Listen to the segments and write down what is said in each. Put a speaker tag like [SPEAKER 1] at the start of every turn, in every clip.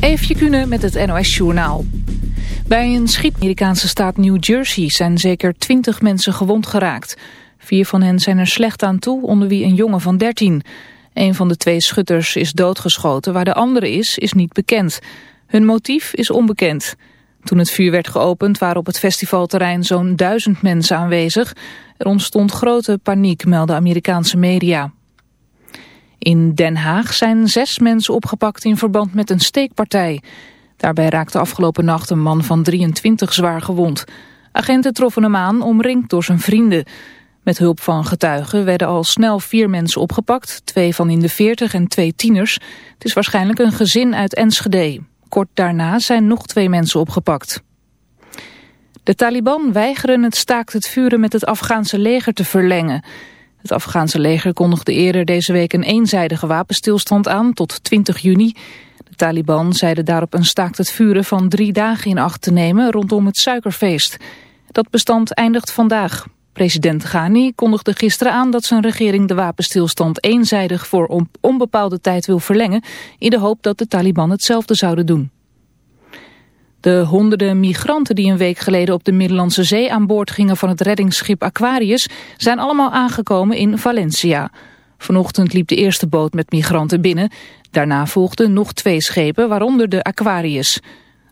[SPEAKER 1] Eefje Kunnen met het NOS Journaal. Bij een de Amerikaanse staat New Jersey zijn zeker 20 mensen gewond geraakt. Vier van hen zijn er slecht aan toe, onder wie een jongen van 13. Een van de twee schutters is doodgeschoten, waar de andere is, is niet bekend. Hun motief is onbekend. Toen het vuur werd geopend waren op het festivalterrein zo'n duizend mensen aanwezig. Er ontstond grote paniek, melden Amerikaanse media. In Den Haag zijn zes mensen opgepakt in verband met een steekpartij. Daarbij raakte afgelopen nacht een man van 23 zwaar gewond. Agenten troffen hem aan, omringd door zijn vrienden. Met hulp van getuigen werden al snel vier mensen opgepakt, twee van in de 40 en twee tieners. Het is waarschijnlijk een gezin uit Enschede. Kort daarna zijn nog twee mensen opgepakt. De Taliban weigeren het staakt het vuren met het Afghaanse leger te verlengen. Het Afghaanse leger kondigde eerder deze week een eenzijdige wapenstilstand aan tot 20 juni. De Taliban zeiden daarop een staakt het vuren van drie dagen in acht te nemen rondom het suikerfeest. Dat bestand eindigt vandaag. President Ghani kondigde gisteren aan dat zijn regering de wapenstilstand eenzijdig voor onbepaalde tijd wil verlengen in de hoop dat de Taliban hetzelfde zouden doen. De honderden migranten die een week geleden op de Middellandse Zee aan boord gingen van het reddingsschip Aquarius zijn allemaal aangekomen in Valencia. Vanochtend liep de eerste boot met migranten binnen. Daarna volgden nog twee schepen, waaronder de Aquarius.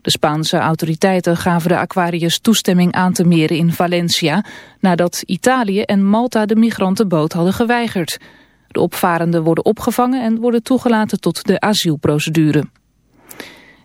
[SPEAKER 1] De Spaanse autoriteiten gaven de Aquarius toestemming aan te meren in Valencia... nadat Italië en Malta de migrantenboot hadden geweigerd. De opvarenden worden opgevangen en worden toegelaten tot de asielprocedure.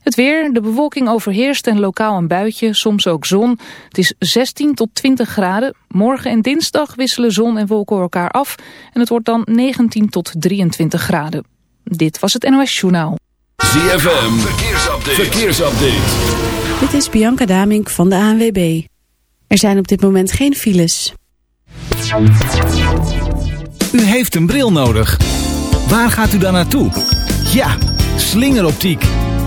[SPEAKER 1] Het weer, de bewolking overheerst en lokaal een buitje, soms ook zon. Het is 16 tot 20 graden. Morgen en dinsdag wisselen zon en wolken elkaar af. En het wordt dan 19 tot 23 graden. Dit was het NOS Journaal.
[SPEAKER 2] ZFM, verkeersupdate. verkeersupdate.
[SPEAKER 3] Dit is Bianca Damink van de ANWB. Er zijn op dit moment geen files.
[SPEAKER 4] U heeft een bril nodig. Waar gaat u dan naartoe? Ja, slingeroptiek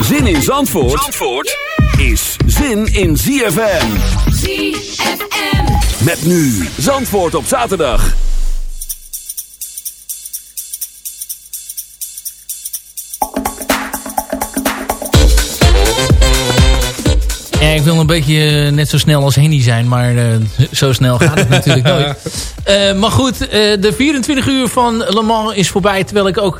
[SPEAKER 2] Zin in Zandvoort, Zandvoort is zin in ZFM.
[SPEAKER 5] ZFM.
[SPEAKER 2] Met nu Zandvoort op zaterdag.
[SPEAKER 6] Ja, ik wil een beetje net zo snel als Henny zijn, maar uh, zo snel gaat het natuurlijk nooit. Uh, maar goed, uh, de 24 uur van Le Mans is voorbij, terwijl ik ook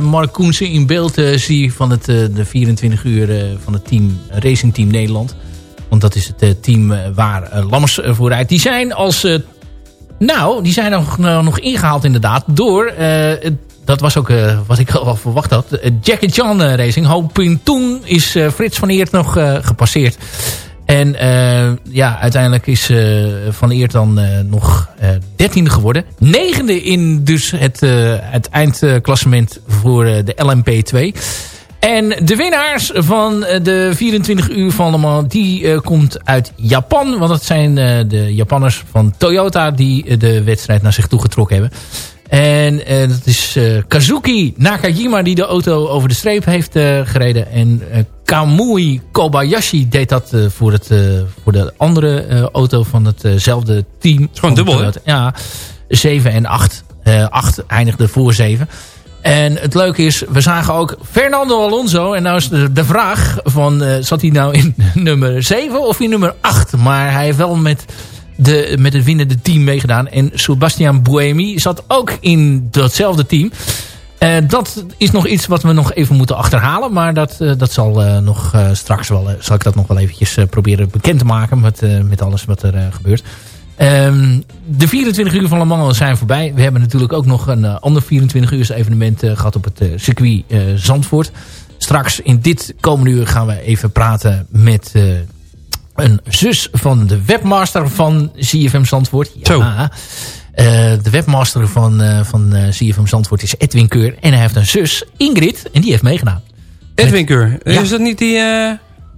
[SPEAKER 6] Mark Koensen in beeld zie van het, de 24 uur van het team Racing Team Nederland. Want dat is het team waar Lammers voor rijdt. Die zijn als, nou, die zijn nog, nog ingehaald inderdaad door dat was ook wat ik al verwacht had. Jack and John uh, Racing. Hoping toen is Frits van Eert nog gepasseerd. En ja, uiteindelijk is Van Eert dan nog dertiende geworden. Negende in dus het, het eindklassement voor de LMP2. En de winnaars van de 24 uur van Le Mans, die komt uit Japan. Want dat zijn de Japanners van Toyota die de wedstrijd naar zich toe getrokken hebben. En uh, dat is uh, Kazuki Nakajima die de auto over de streep heeft uh, gereden. En Kamui Kobayashi deed dat voor, het, voor de andere auto van hetzelfde team. Het
[SPEAKER 7] is gewoon dubbel, hè?
[SPEAKER 6] Ja, 7 en 8. 8 eindigde voor 7. En het leuke is, we zagen ook Fernando Alonso. En nou is de, de vraag van, zat hij nou in nummer 7 of in nummer 8? Maar hij heeft wel met, de, met het winnende team meegedaan. En Sebastian Buemi zat ook in datzelfde team. Uh, dat is nog iets wat we nog even moeten achterhalen. Maar dat, uh, dat zal nog straks wel, zal ik dat nog wel eventjes proberen bekend te maken. Met, met alles wat er gebeurt. Um, de 24 uur van Le Mans zijn voorbij. We hebben natuurlijk ook nog een ander 24 uur evenement gehad op het circuit Zandvoort. Straks in dit komende uur gaan we even praten met een zus van de webmaster van CFM Zandvoort.
[SPEAKER 7] Ja, Zo.
[SPEAKER 6] de webmaster van, van CFM Zandvoort is Edwin Keur. En hij heeft een zus, Ingrid, en die heeft meegedaan.
[SPEAKER 7] Edwin Keur? Ja. Is dat niet die...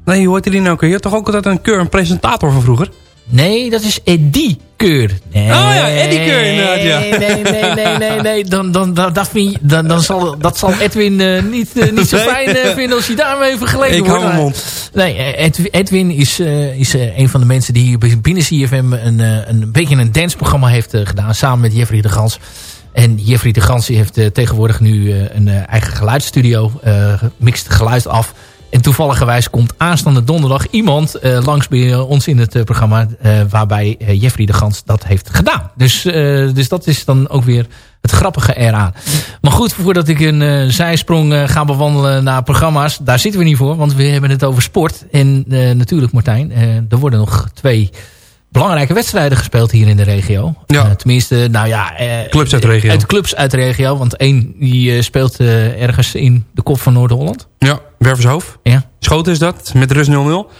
[SPEAKER 7] Nee, hoe heet die nou? Je had toch ook altijd een Keur, een presentator van vroeger?
[SPEAKER 6] Nee, dat is Eddie Keur. Nee, oh
[SPEAKER 7] ja, Eddie Keur inderdaad, ja.
[SPEAKER 6] Nee, nee, nee, nee, nee. Dan, dan, dan, dat, vind dan, dan zal, dat zal Edwin uh, niet, uh, niet zo fijn uh, vinden als hij daarmee vergeleken
[SPEAKER 7] Ik
[SPEAKER 6] wordt.
[SPEAKER 7] Ik hou mond.
[SPEAKER 6] Nee, Edwin is, is een van de mensen die binnen CFM een, een beetje een danceprogramma heeft gedaan. Samen met Jeffrey de Gans. En Jeffrey de Gans heeft tegenwoordig nu een eigen geluidsstudio. mixt geluid af. En toevalligerwijs komt aanstaande donderdag iemand uh, langs bij ons in het uh, programma... Waarbij Jeffrey de Gans dat heeft gedaan. Dus, dus dat is dan ook weer het grappige eraan. Maar goed, voordat ik een zijsprong ga bewandelen naar programma's... daar zitten we niet voor, want we hebben het over sport. En natuurlijk Martijn, er worden nog twee belangrijke wedstrijden gespeeld hier in de regio.
[SPEAKER 7] Ja.
[SPEAKER 6] Uh, tenminste, nou ja...
[SPEAKER 7] clubs uit de regio.
[SPEAKER 6] Uit clubs uit de regio. Want één die speelt ergens in de kop van Noord-Holland.
[SPEAKER 7] Ja. Wervershoofd.
[SPEAKER 6] Ja.
[SPEAKER 7] Schoten is dat, met rust 0-0.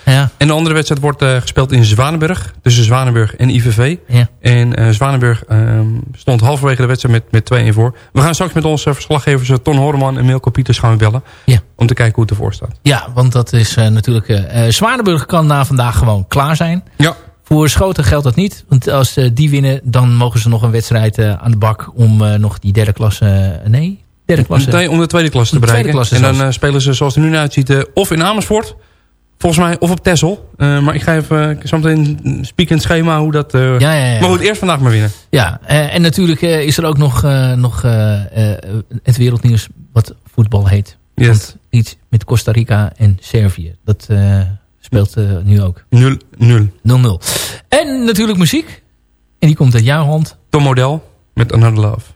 [SPEAKER 6] Ja.
[SPEAKER 7] En de andere wedstrijd wordt uh, gespeeld in Zwanenburg. Tussen Zwanenburg en IVV.
[SPEAKER 6] Ja.
[SPEAKER 7] En uh, Zwanenburg uh, stond halverwege de wedstrijd met, met 2-1 voor. We gaan straks met onze verslaggevers Ton Horman en Milko Pieters gaan we bellen.
[SPEAKER 6] Ja.
[SPEAKER 7] Om te kijken hoe het ervoor staat.
[SPEAKER 6] Ja, want dat is natuurlijk... Zwanenburg kan na vandaag gewoon klaar zijn.
[SPEAKER 7] Ja.
[SPEAKER 6] Voor Schoten geldt dat niet. Want als die winnen, dan mogen ze nog een wedstrijd aan de bak... om nog die derde klasse... nee, derde klasse.
[SPEAKER 7] Om de tweede klasse te bereiken.
[SPEAKER 6] Klasse
[SPEAKER 7] en dan uh, spelen ze zoals het er nu uitziet uh, of in Amersfoort. Volgens mij, of op. Uh, maar ik ga even zo meteen spieken schema hoe dat...
[SPEAKER 6] Ja, ja, ja.
[SPEAKER 7] Maar goed, eerst vandaag maar winnen.
[SPEAKER 6] Ja, en natuurlijk is er ook nog, nog het wereldnieuws wat voetbal heet.
[SPEAKER 7] Yes.
[SPEAKER 6] Want iets met Costa Rica en Servië. Dat speelt nu ook.
[SPEAKER 7] 0-0. 0-0.
[SPEAKER 6] En natuurlijk muziek. En die komt uit jouw hand.
[SPEAKER 7] Tom Model met Another Love.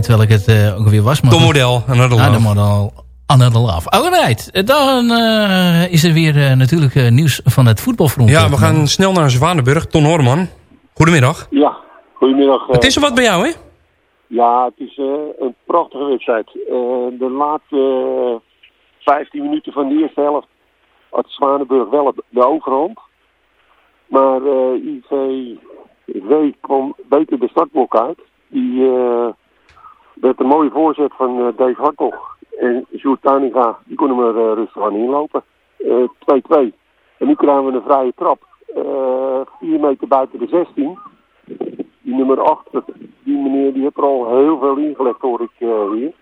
[SPEAKER 6] Kwijt welk het uh, ook weer was.
[SPEAKER 7] Maar de model, Another Love.
[SPEAKER 6] De model Another Love. Alright, dan uh, is er weer uh, natuurlijk nieuws van het voetbalfront.
[SPEAKER 7] Ja, we gaan snel naar Zwanenburg. Ton Horman, goedemiddag.
[SPEAKER 8] Ja, goedemiddag.
[SPEAKER 7] het is er wat bij jou, hè?
[SPEAKER 8] Ja, het is een prachtige wedstrijd. de laatste 15 minuten van de eerste helft had Zwanenburg wel de overhand. Maar IV W kwam beter de startblok uit. Die uh, werd een mooie voorzet van uh, Dave Hartog. En Sjoerd Tuininga, die kon hem er uh, rustig aan inlopen. 2-2. en nu krijgen we een vrije trap. 4 meter buiten de 16. Die nummer 8, die meneer, die heeft er al heel veel ingelegd hoor ik hier.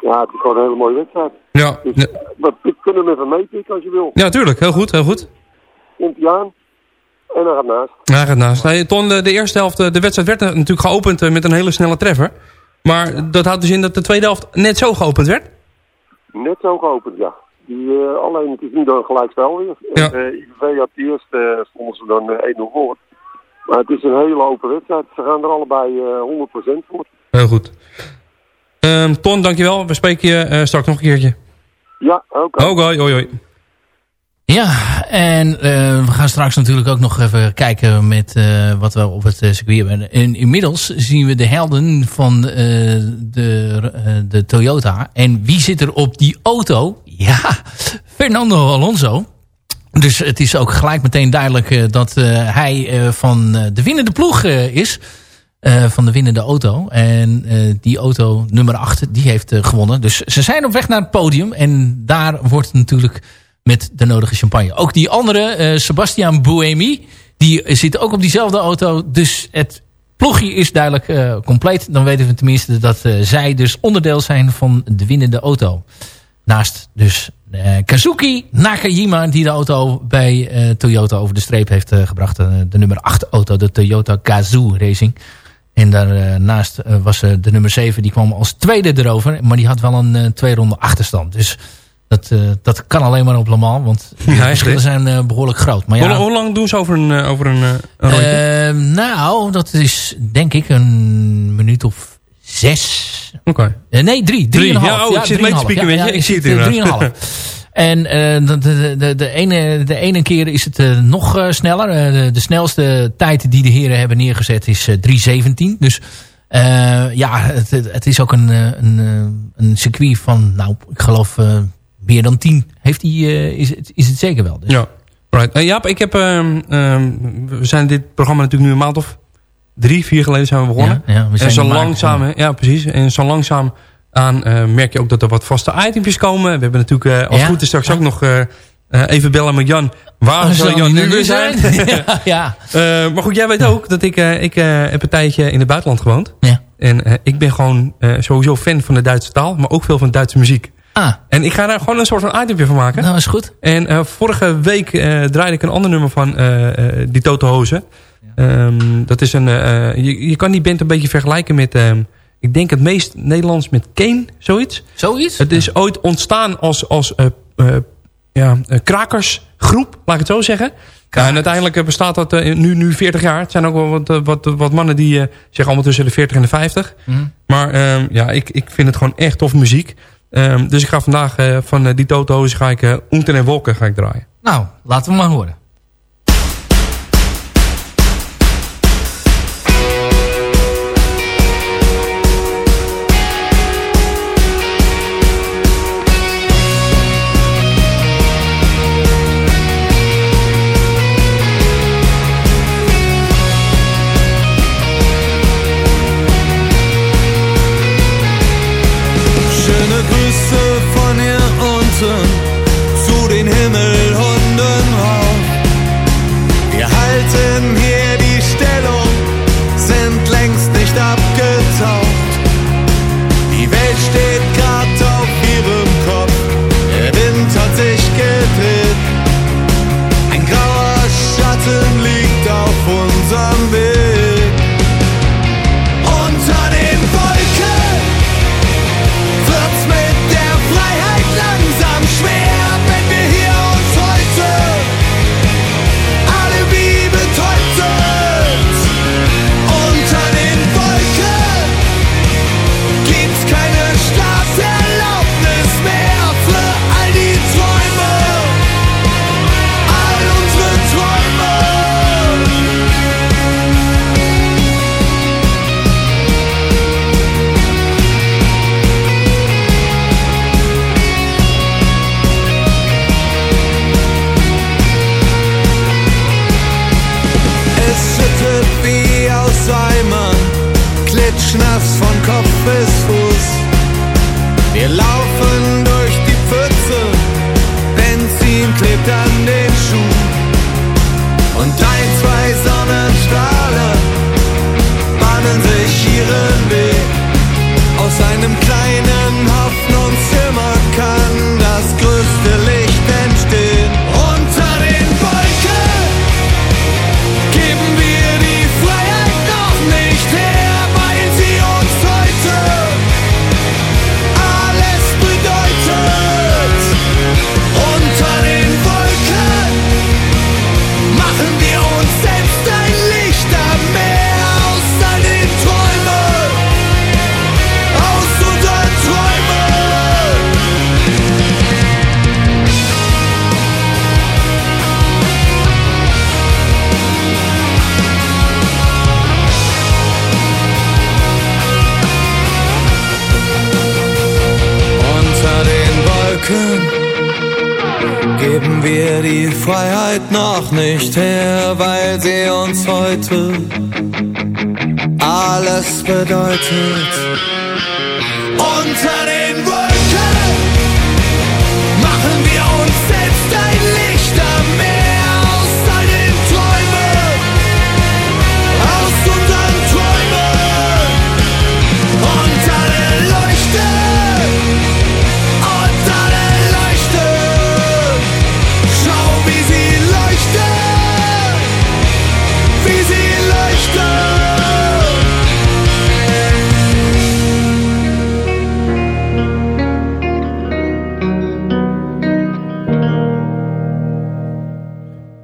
[SPEAKER 8] Ja, het is gewoon een hele mooie wedstrijd.
[SPEAKER 7] Ja.
[SPEAKER 8] Dus, ja. ik kunnen hem even meepikken als je wil.
[SPEAKER 7] Ja, tuurlijk. Heel goed, heel goed.
[SPEAKER 8] Komt hij aan. En hij gaat naast.
[SPEAKER 7] Hij gaat naast. Ton, de, de, eerste helft, de wedstrijd werd natuurlijk geopend met een hele snelle treffer. Maar dat houdt dus in dat de tweede helft net zo geopend werd?
[SPEAKER 8] Net zo geopend, ja. Die, uh, alleen het is nu dan gelijk spel weer.
[SPEAKER 7] Ja.
[SPEAKER 8] Uh, IVV had de eerste, uh, stonden ze dan 1-0 voor. Maar het is een hele open wedstrijd. Ze gaan er allebei 100% voor.
[SPEAKER 7] Heel goed. Um, Ton, dankjewel. We spreken je straks nog een keertje.
[SPEAKER 8] Ja, oké.
[SPEAKER 7] Okay. Oké, okay, hoi hoi.
[SPEAKER 6] Ja, en uh, we gaan straks natuurlijk ook nog even kijken met uh, wat we op het uh, circuit hebben. En inmiddels zien we de helden van de, de Toyota. En wie zit er op die auto? Ja, Fernando Alonso. Dus het is ook gelijk meteen duidelijk dat hij van de winnende ploeg is. van de winnende auto. En die auto nummer 8, die heeft gewonnen. Dus ze zijn op weg naar het podium. En daar wordt natuurlijk met de nodige champagne. Ook die andere, uh, Sebastian Buemi, die zit ook op diezelfde auto. Dus het ploegje is duidelijk uh, compleet. Dan weten we tenminste dat uh, zij dus onderdeel zijn van de winnende auto. Naast dus Kazuki Nakajima die de auto bij Toyota over de streep heeft gebracht. de nummer 8 auto, de Toyota Gazoo Racing. En daarnaast was de nummer 7, die kwam als tweede erover. Maar die had wel een twee ronde achterstand. Dus dat, uh, dat kan alleen maar op Le Mans, want de ja, verschillen zijn uh, behoorlijk groot. Maar ja,
[SPEAKER 7] hoe, hoe, lang doen ze over een, uh, over een, een rondje?
[SPEAKER 6] nou, dat is denk ik een minuut of zes.
[SPEAKER 7] Oké.
[SPEAKER 6] Okay. nee, drie. Drie, en half.
[SPEAKER 7] Ja, oh,
[SPEAKER 6] ja,
[SPEAKER 7] ik zit mee te spieken met je. ik zie het inderdaad.
[SPEAKER 6] Drie en een half. En de, de, de, de, ene, de ene keer is het nog sneller. De, de, snelste tijd die de heren hebben neergezet is 3.17. Dus ja, het, het, is ook een, een, een circuit van, nou, ik geloof meer dan tien heeft hij, uh, is, het, is het zeker wel. Dus.
[SPEAKER 7] Ja, right. Uh, Jaap, ik heb, um, um, we zijn dit programma natuurlijk nu een maand of drie, vier geleden zijn we begonnen.
[SPEAKER 6] Ja, ja, we zijn
[SPEAKER 7] en zo langzaam, ja. ja. precies. En zo langzaam aan uh, merk je ook dat er wat vaste itempjes komen. We hebben natuurlijk uh, als ja? goed is straks ook nog uh, even bellen met Jan. Waar zal Jan nu weer zijn?
[SPEAKER 6] ja. ja.
[SPEAKER 7] Maar goed, jij weet ook dat ik, ik heb een tijdje in het buitenland gewoond.
[SPEAKER 6] Ja.
[SPEAKER 7] En ik ben gewoon sowieso fan van de Duitse taal, maar ook veel van Duitse muziek.
[SPEAKER 6] Ah.
[SPEAKER 7] En ik ga daar gewoon een soort van itempje van maken.
[SPEAKER 6] Nou, is goed.
[SPEAKER 7] En uh, vorige week uh, draaide ik een ander nummer van uh, die Toto Hozen. Ja. Um, dat is een, je, je kan die band een beetje vergelijken met, um, ik denk het meest Nederlands met Kane, zoiets.
[SPEAKER 6] Zoiets?
[SPEAKER 7] Het is ooit ontstaan als, als ja, krakersgroep, laat ik het zo zeggen. Ja, en uiteindelijk bestaat dat nu, nu 40 jaar. Het zijn ook wel wat, wat, wat mannen die zeggen allemaal tussen de 40 en de 50.
[SPEAKER 6] Mm.
[SPEAKER 7] Maar um, ja, ik, ik vind het gewoon echt tof muziek. Um, dus ik ga vandaag uh, van uh, die Toto's ga ik uh, Unten en Wolken ga ik draaien.
[SPEAKER 6] Nou, laten we maar horen.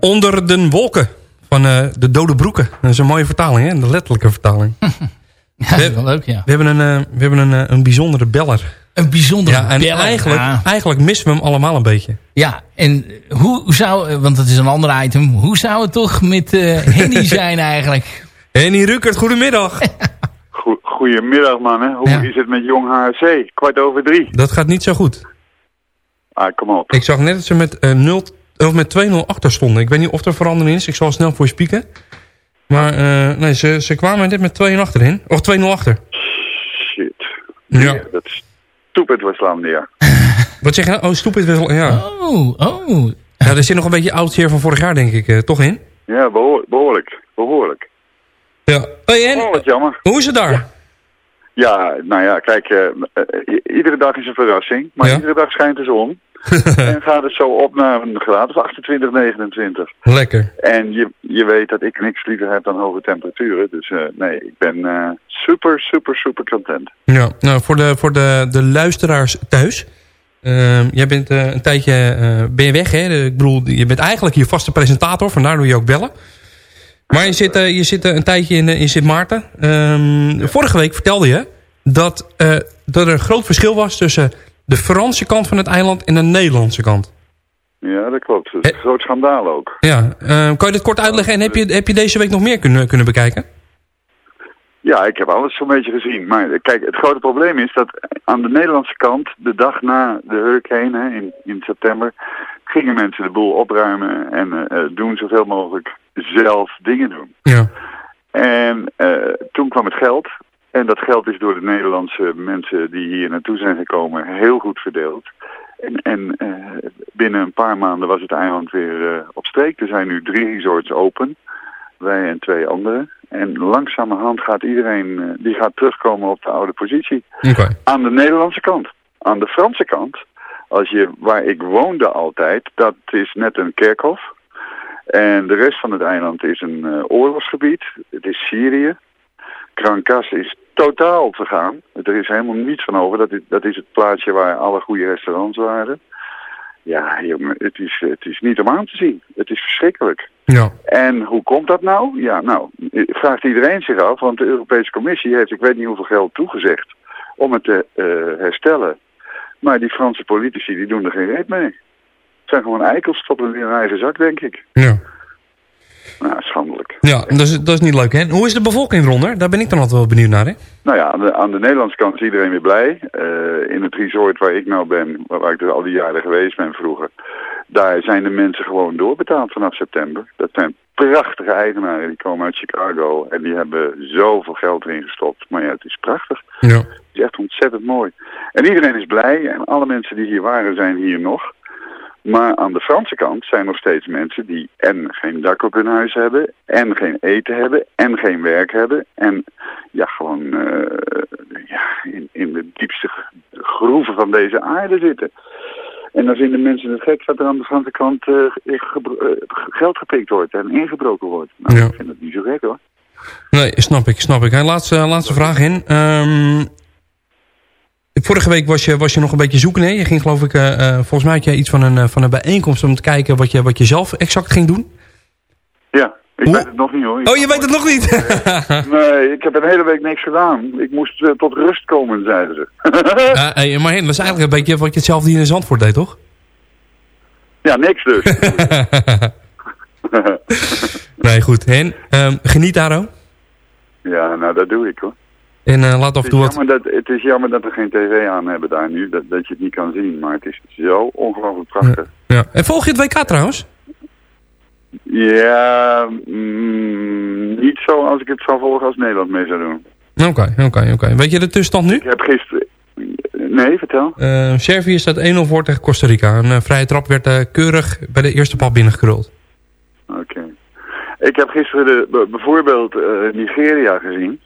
[SPEAKER 7] Onder den wolken van eh, de dode broeken. Dat is een mooie vertaling, hè? De letterlijke vertaling.
[SPEAKER 6] Ja, dat is wel leuk, ja.
[SPEAKER 7] We hebben een, eh, we hebben een, eh, een bijzondere beller.
[SPEAKER 6] Een bijzondere
[SPEAKER 7] ja, en
[SPEAKER 6] beller,
[SPEAKER 7] Eigenlijk,
[SPEAKER 6] ja.
[SPEAKER 7] eigenlijk missen we hem allemaal een beetje.
[SPEAKER 6] Ja, en hoe zou, want dat is een ander item, hoe zou het toch met eh Henny zijn eigenlijk?
[SPEAKER 7] Henny Rukert, goedemiddag.
[SPEAKER 9] Goe- Goedemiddag mannen, hoe
[SPEAKER 7] Ja.
[SPEAKER 9] is het met Jong HRC? Kwart over drie.
[SPEAKER 7] Dat gaat niet zo goed.
[SPEAKER 9] Ah, kom op.
[SPEAKER 7] Ik zag net dat ze met, eh 0, of met 2-0 achter stonden. Ik weet niet of er verandering is. Ik zal snel voor je spieken. Maar eh, nee, ze, ze kwamen net met 2-1 achterin. Of 2-0 achter.
[SPEAKER 9] Shit.
[SPEAKER 7] Ja.
[SPEAKER 9] Dat is stupid Westlandia.
[SPEAKER 7] Wat zeg je nou? Oh, stupid. wel- Ja.
[SPEAKER 6] Oh, oh.
[SPEAKER 7] ja, er zit nog een beetje oud zeer van vorig jaar, denk ik. eh, toch in?
[SPEAKER 9] Ja, behoor- behoorlijk. Behoorlijk.
[SPEAKER 7] Ja. Hey, en,
[SPEAKER 9] Oh, wat jammer.
[SPEAKER 7] hoe is het daar?
[SPEAKER 9] Ja, nou ja, kijk, i- iedere dag is een verrassing. Maar
[SPEAKER 7] Ja.
[SPEAKER 9] iedere dag schijnt de zon. en gaat het zo op naar een graad of 28, 29.
[SPEAKER 7] Lekker.
[SPEAKER 9] En je, je weet dat ik niks liever heb dan hoge temperaturen. Dus eh, nee, ik ben eh, super, super, super content.
[SPEAKER 7] Ja, nou, voor de, voor de, de luisteraars thuis. Ehm, jij bent eh, een tijdje ben je weg, hè? Ik bedoel, je bent eigenlijk je vaste presentator, vandaar doe je ook bellen. Maar je zit, je zit een tijdje in, in Sint Maarten. Ehm, vorige week vertelde je dat, dat er een groot verschil was tussen de Franse kant van het eiland en de Nederlandse kant.
[SPEAKER 9] Ja, dat klopt. Is een groot schandaal ook.
[SPEAKER 7] Ja, ehm, kan je dit kort uitleggen en heb je, heb je deze week nog meer kunnen, kunnen bekijken?
[SPEAKER 9] Ja, ik heb alles zo'n beetje gezien. Maar eh, kijk, het grote probleem is dat aan de Nederlandse kant, de dag na de hurricane hè, in, in september, gingen mensen de boel opruimen en eh, eh, doen zoveel mogelijk zelf dingen doen.
[SPEAKER 7] Ja.
[SPEAKER 9] En eh, toen kwam het geld. En dat geld is door de Nederlandse mensen die hier naartoe zijn gekomen heel goed verdeeld. En, en eh, binnen een paar maanden was het eiland weer eh, op streek. Er zijn nu drie resorts open. Wij en twee anderen. En langzamerhand gaat iedereen eh, die gaat terugkomen op de oude positie. Aan de Nederlandse kant. Aan de Franse kant, als je, waar ik woonde altijd, dat is net een kerkhof. En de rest van het eiland is een oorlogsgebied. Het is Syrië. Krankas is totaal vergaan. Er is helemaal niets van over. Dat is, dat is het plaatsje waar alle goede restaurants waren. Ja, jongen, het is, het is niet om aan te zien. Het is verschrikkelijk.
[SPEAKER 7] Ja.
[SPEAKER 9] En hoe komt dat nou? Ja, nou, vraagt iedereen zich af, want de Europese Commissie heeft, ik weet niet hoeveel geld toegezegd om het te eh, herstellen. Maar die Franse politici, die doen er geen reet mee. Het zijn gewoon eikels, stoppen in hun eigen zak, denk ik.
[SPEAKER 7] Ja.
[SPEAKER 9] Nou, schandelijk.
[SPEAKER 7] Ja, dat is, dat is niet leuk, hè? Hoe is de bevolking eronder? Daar ben ik dan altijd wel benieuwd naar, hè?
[SPEAKER 9] Nou ja, aan de, aan de Nederlandse kant is iedereen weer blij. Eh, in het resort waar ik nou ben, waar, waar ik dus al die jaren geweest ben vroeger, daar zijn de mensen gewoon doorbetaald vanaf september. Dat zijn prachtige eigenaren, die komen uit Chicago en die hebben zoveel geld erin gestopt. Maar ja, het is prachtig.
[SPEAKER 7] Ja.
[SPEAKER 9] Het is echt ontzettend mooi. En iedereen is blij en alle mensen die hier waren zijn hier nog. Maar aan de Franse kant zijn nog steeds mensen die en geen dak op hun huis hebben, en geen eten hebben, en geen werk hebben. En ja, gewoon eh, ja, in, in de diepste groeven van deze aarde zitten. En dan vinden mensen het gek dat er aan de Franse kant eh, eh, geld gepikt wordt en ingebroken wordt. Nou,
[SPEAKER 7] Ja.
[SPEAKER 9] ik vind dat niet zo gek hoor.
[SPEAKER 7] Nee, snap ik, snap ik. Laatste, laatste vraag in. Ehm, vorige week was je, was je nog een beetje zoeken. Hè? Je ging geloof ik, eh, eh, volgens mij had je iets van een, eh, van een bijeenkomst om te kijken wat je, wat je zelf exact ging doen.
[SPEAKER 9] Ja, ik weet het nog niet hoor.
[SPEAKER 7] Oh, je weet het nog niet?
[SPEAKER 9] Nee, ik heb een hele week niks gedaan. Ik moest tot rust komen, zeiden ze.
[SPEAKER 7] Eh, hey, maar Hen, dat is eigenlijk een beetje wat je hetzelfde hier in Zandvoort deed, toch?
[SPEAKER 9] ja, niks dus.
[SPEAKER 7] Nee, goed. Hen, ehm, geniet daar ook.
[SPEAKER 9] ja, nou dat doe ik hoor.
[SPEAKER 7] En eh, laat af en
[SPEAKER 9] Het
[SPEAKER 7] toe
[SPEAKER 9] is,
[SPEAKER 7] wat...
[SPEAKER 9] jammer dat, het is jammer dat we geen tv aan hebben daar nu, dat, dat je het niet kan zien. Maar het is zo ongelooflijk prachtig.
[SPEAKER 7] Ja. En volg je het WK trouwens?
[SPEAKER 9] Ja, mm, niet zo als ik het zou volgen als Nederland mee zou doen.
[SPEAKER 7] Oké, oké, oké. Weet je de tussenstand nu?
[SPEAKER 9] Ik heb gisteren... Nee, vertel.
[SPEAKER 7] Eh, Servië staat 1-0 voor tegen Costa Rica. Een eh, vrije trap werd keurig bij de eerste pal binnengekruld.
[SPEAKER 9] Oké. Ik heb gisteren de, bijvoorbeeld Nigeria gezien.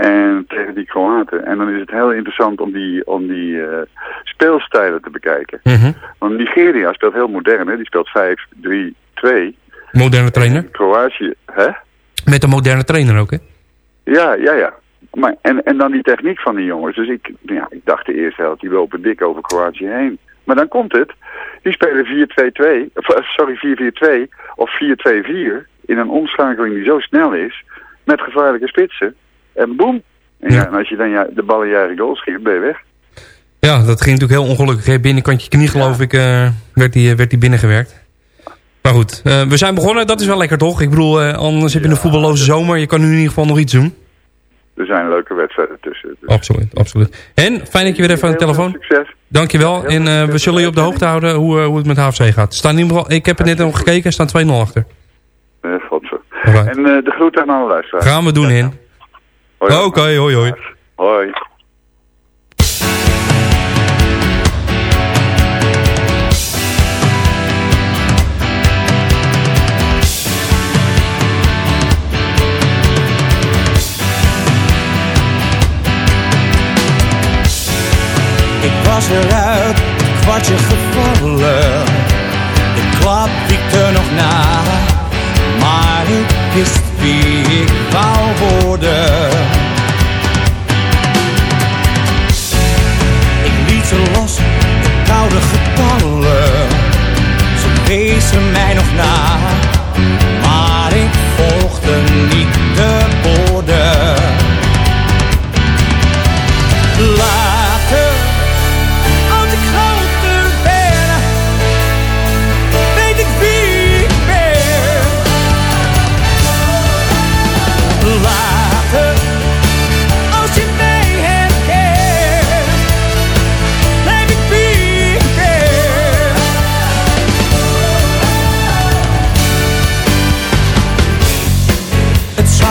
[SPEAKER 9] En tegen die Kroaten. En dan is het heel interessant om die, om die eh, speelstijlen te bekijken.
[SPEAKER 7] Mhm.
[SPEAKER 9] Want Nigeria speelt heel modern. Hè? Die speelt 5-3-2.
[SPEAKER 7] Moderne trainer.
[SPEAKER 9] Kroatië, hè?
[SPEAKER 7] Met een moderne trainer ook, hè?
[SPEAKER 9] Ja, ja, ja. Maar, en, en dan die techniek van die jongens. Dus ik, ja, ik dacht de eerste helft, die lopen dik over Kroatië heen. Maar dan komt het. Die spelen 4-2-2, of, eh, sorry 4-4-2 of 4-2-4 in een omschakeling die zo snel is. Met gevaarlijke spitsen. En boem. En, ja, en als je dan ja, de bal in je eigen goal schiet, ben je weg.
[SPEAKER 7] Ja, dat ging natuurlijk heel ongelukkig. Hè? Binnenkantje knie, geloof ik, eh, werd die, eh, werd die binnengewerkt. Maar goed, eh, we zijn begonnen. Dat is wel lekker, toch? Ik bedoel, anders heb je een voetballoze zomer. Je kan nu in ieder geval nog iets doen.
[SPEAKER 9] Er zijn leuke wedstrijden tussen. Dus
[SPEAKER 7] Absoluut, absoluut. En, fijn dat je weer even aan de
[SPEAKER 9] heel
[SPEAKER 7] telefoon.
[SPEAKER 9] Succes.
[SPEAKER 7] Dankjewel. En eh, we zullen je op de hoogte houden hoe, hoe het met HFC gaat. Staan in ieder geval, ik heb het net nog gekeken, er staan 2-0 achter.
[SPEAKER 9] Godver.
[SPEAKER 7] Alright.
[SPEAKER 9] En de groeten aan alle luisteraars.
[SPEAKER 7] Gaan we doen, in.
[SPEAKER 9] Hoi,
[SPEAKER 7] Oké, hoi, hoi.
[SPEAKER 9] Hoi.
[SPEAKER 10] Ik was eruit, het kwartje gevallen. De klap wiekte nog na, maar ik wist wie ik wou worden. Ik liet ze los, de koude getallen. Ze wezen mij nog na,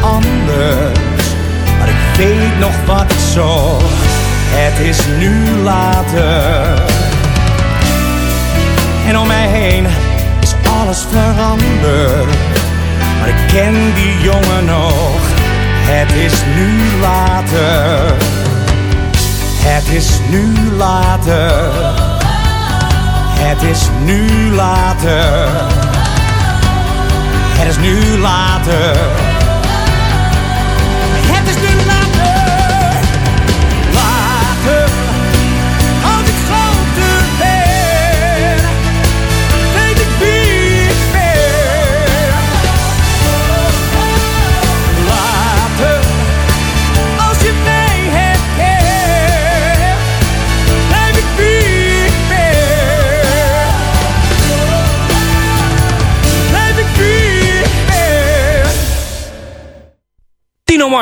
[SPEAKER 10] Anders? Maar ik weet nog wat ik zocht, het is nu later. En om mij heen is alles veranderd. Maar ik ken die jongen nog, het is nu later. Het is nu later. Het is nu later. Het is nu later.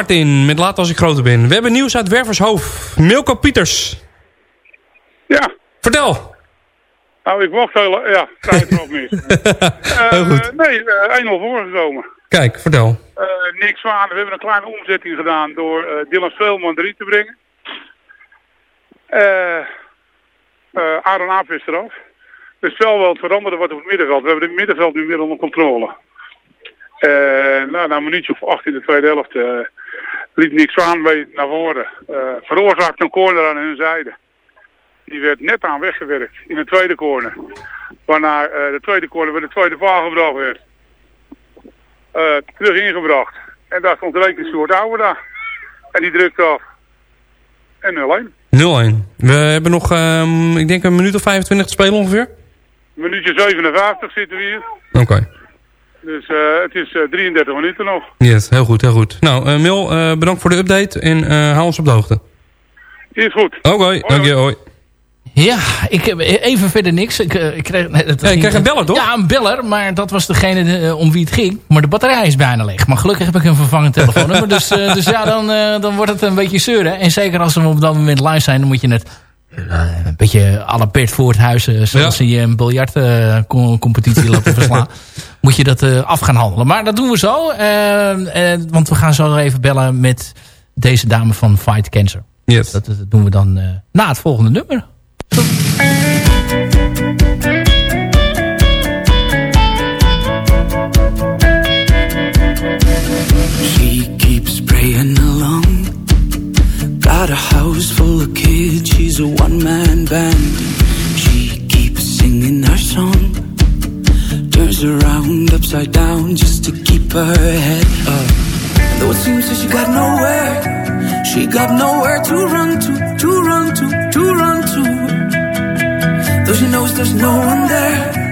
[SPEAKER 7] Martin met Laat als ik groter ben. We hebben nieuws uit Wervershoofd. Milko Pieters.
[SPEAKER 11] Ja.
[SPEAKER 7] Vertel.
[SPEAKER 11] Nou, ik wacht heel... Ja, tijd erop mis. Eh,
[SPEAKER 7] Heel goed.
[SPEAKER 11] Nee, eh 1-0 voorgekomen.
[SPEAKER 7] Kijk, vertel.
[SPEAKER 11] Eh niks van. We hebben een kleine omzetting gedaan door eh, Dylan Speelman erin te brengen. Eh eh Aaron Aap is eraf. Het spel wel het veranderde wat op het middenveld. We hebben het middenveld nu meer onder controle. Eh nou, na een minuutje of acht in de tweede helft eh, liep niks aan naar voren. Eh veroorzaakte een corner aan hun zijde. Die werd net aan weggewerkt in de tweede corner. Waarna eh, de tweede corner bij de tweede paal gebracht werd. Eh, terug ingebracht. En daar stond Reken Soort Ouwe daar. En die drukte af. En 0-1.
[SPEAKER 7] 0-1. We hebben nog, ehm, ik denk een minuut of 25 te spelen ongeveer.
[SPEAKER 11] Minuutje 57 zitten we hier.
[SPEAKER 7] Oké.
[SPEAKER 11] Dus eh, het is eh, 33 minuten nog.
[SPEAKER 7] Yes, heel goed, heel goed. Nou, eh, Mil, eh, bedankt voor de update en eh hou ons op de hoogte.
[SPEAKER 11] Is goed.
[SPEAKER 7] Oké, dank je, hoi.
[SPEAKER 6] Ja, ik heb even verder niks. Ik, eh, ik kreeg, nee,
[SPEAKER 7] Ja, een beller, toch?
[SPEAKER 6] Ja, een beller, maar dat was degene eh, om wie het ging. Maar de batterij is bijna leeg. Maar gelukkig heb ik een vervangend telefoonnummer. dus, eh, dus ja, dan, eh, dan wordt het een beetje zeuren. En zeker als we op dat moment live zijn, dan moet je het eh, een beetje la Bert Voorthuis, eh, zoals je een biljartcompetitie laten verslaan. Moet je dat eh, af gaan handelen. Maar dat doen we zo. eh, eh, want we gaan zo even bellen met deze dame van Fight Cancer.
[SPEAKER 7] Yes.
[SPEAKER 6] Dat, dat doen we dan eh, na het volgende nummer.
[SPEAKER 12] Got a house full of kids, she's a one man band. She keeps singing her song. Turns around upside down just to keep her head up. Though it seems that she got nowhere, she got nowhere to run to, to run to, to run to. Though she knows there's no one there,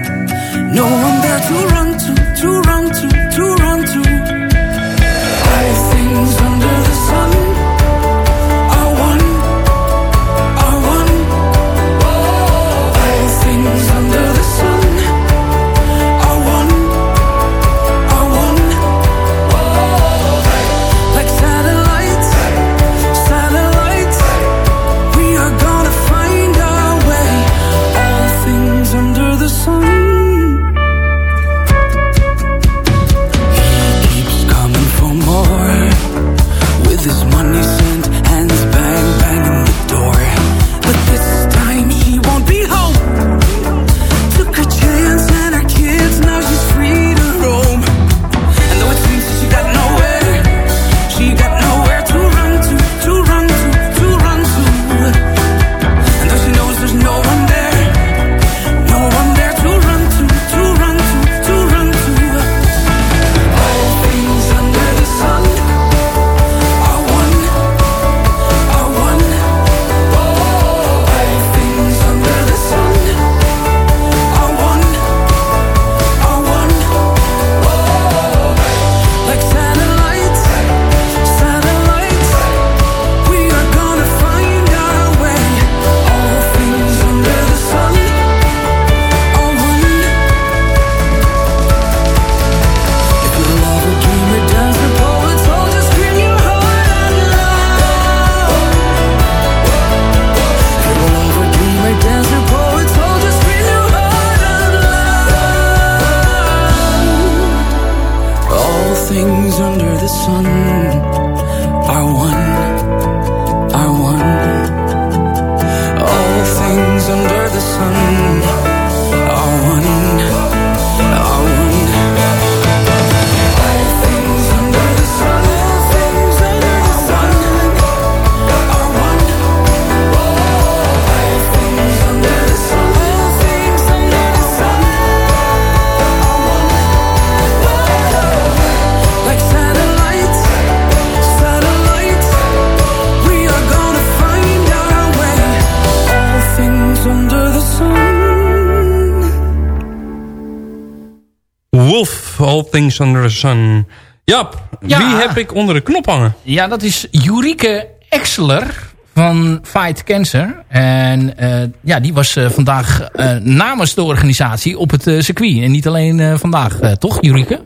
[SPEAKER 12] Things Under the Sun.
[SPEAKER 7] Jap,
[SPEAKER 6] Ja.
[SPEAKER 7] wie heb ik onder de knop hangen?
[SPEAKER 6] Ja, dat is Jurike Exeler van Fight Cancer. En eh, ja, die was eh, vandaag eh, namens de organisatie op het circuit. En niet alleen eh, vandaag, eh, toch Jurike?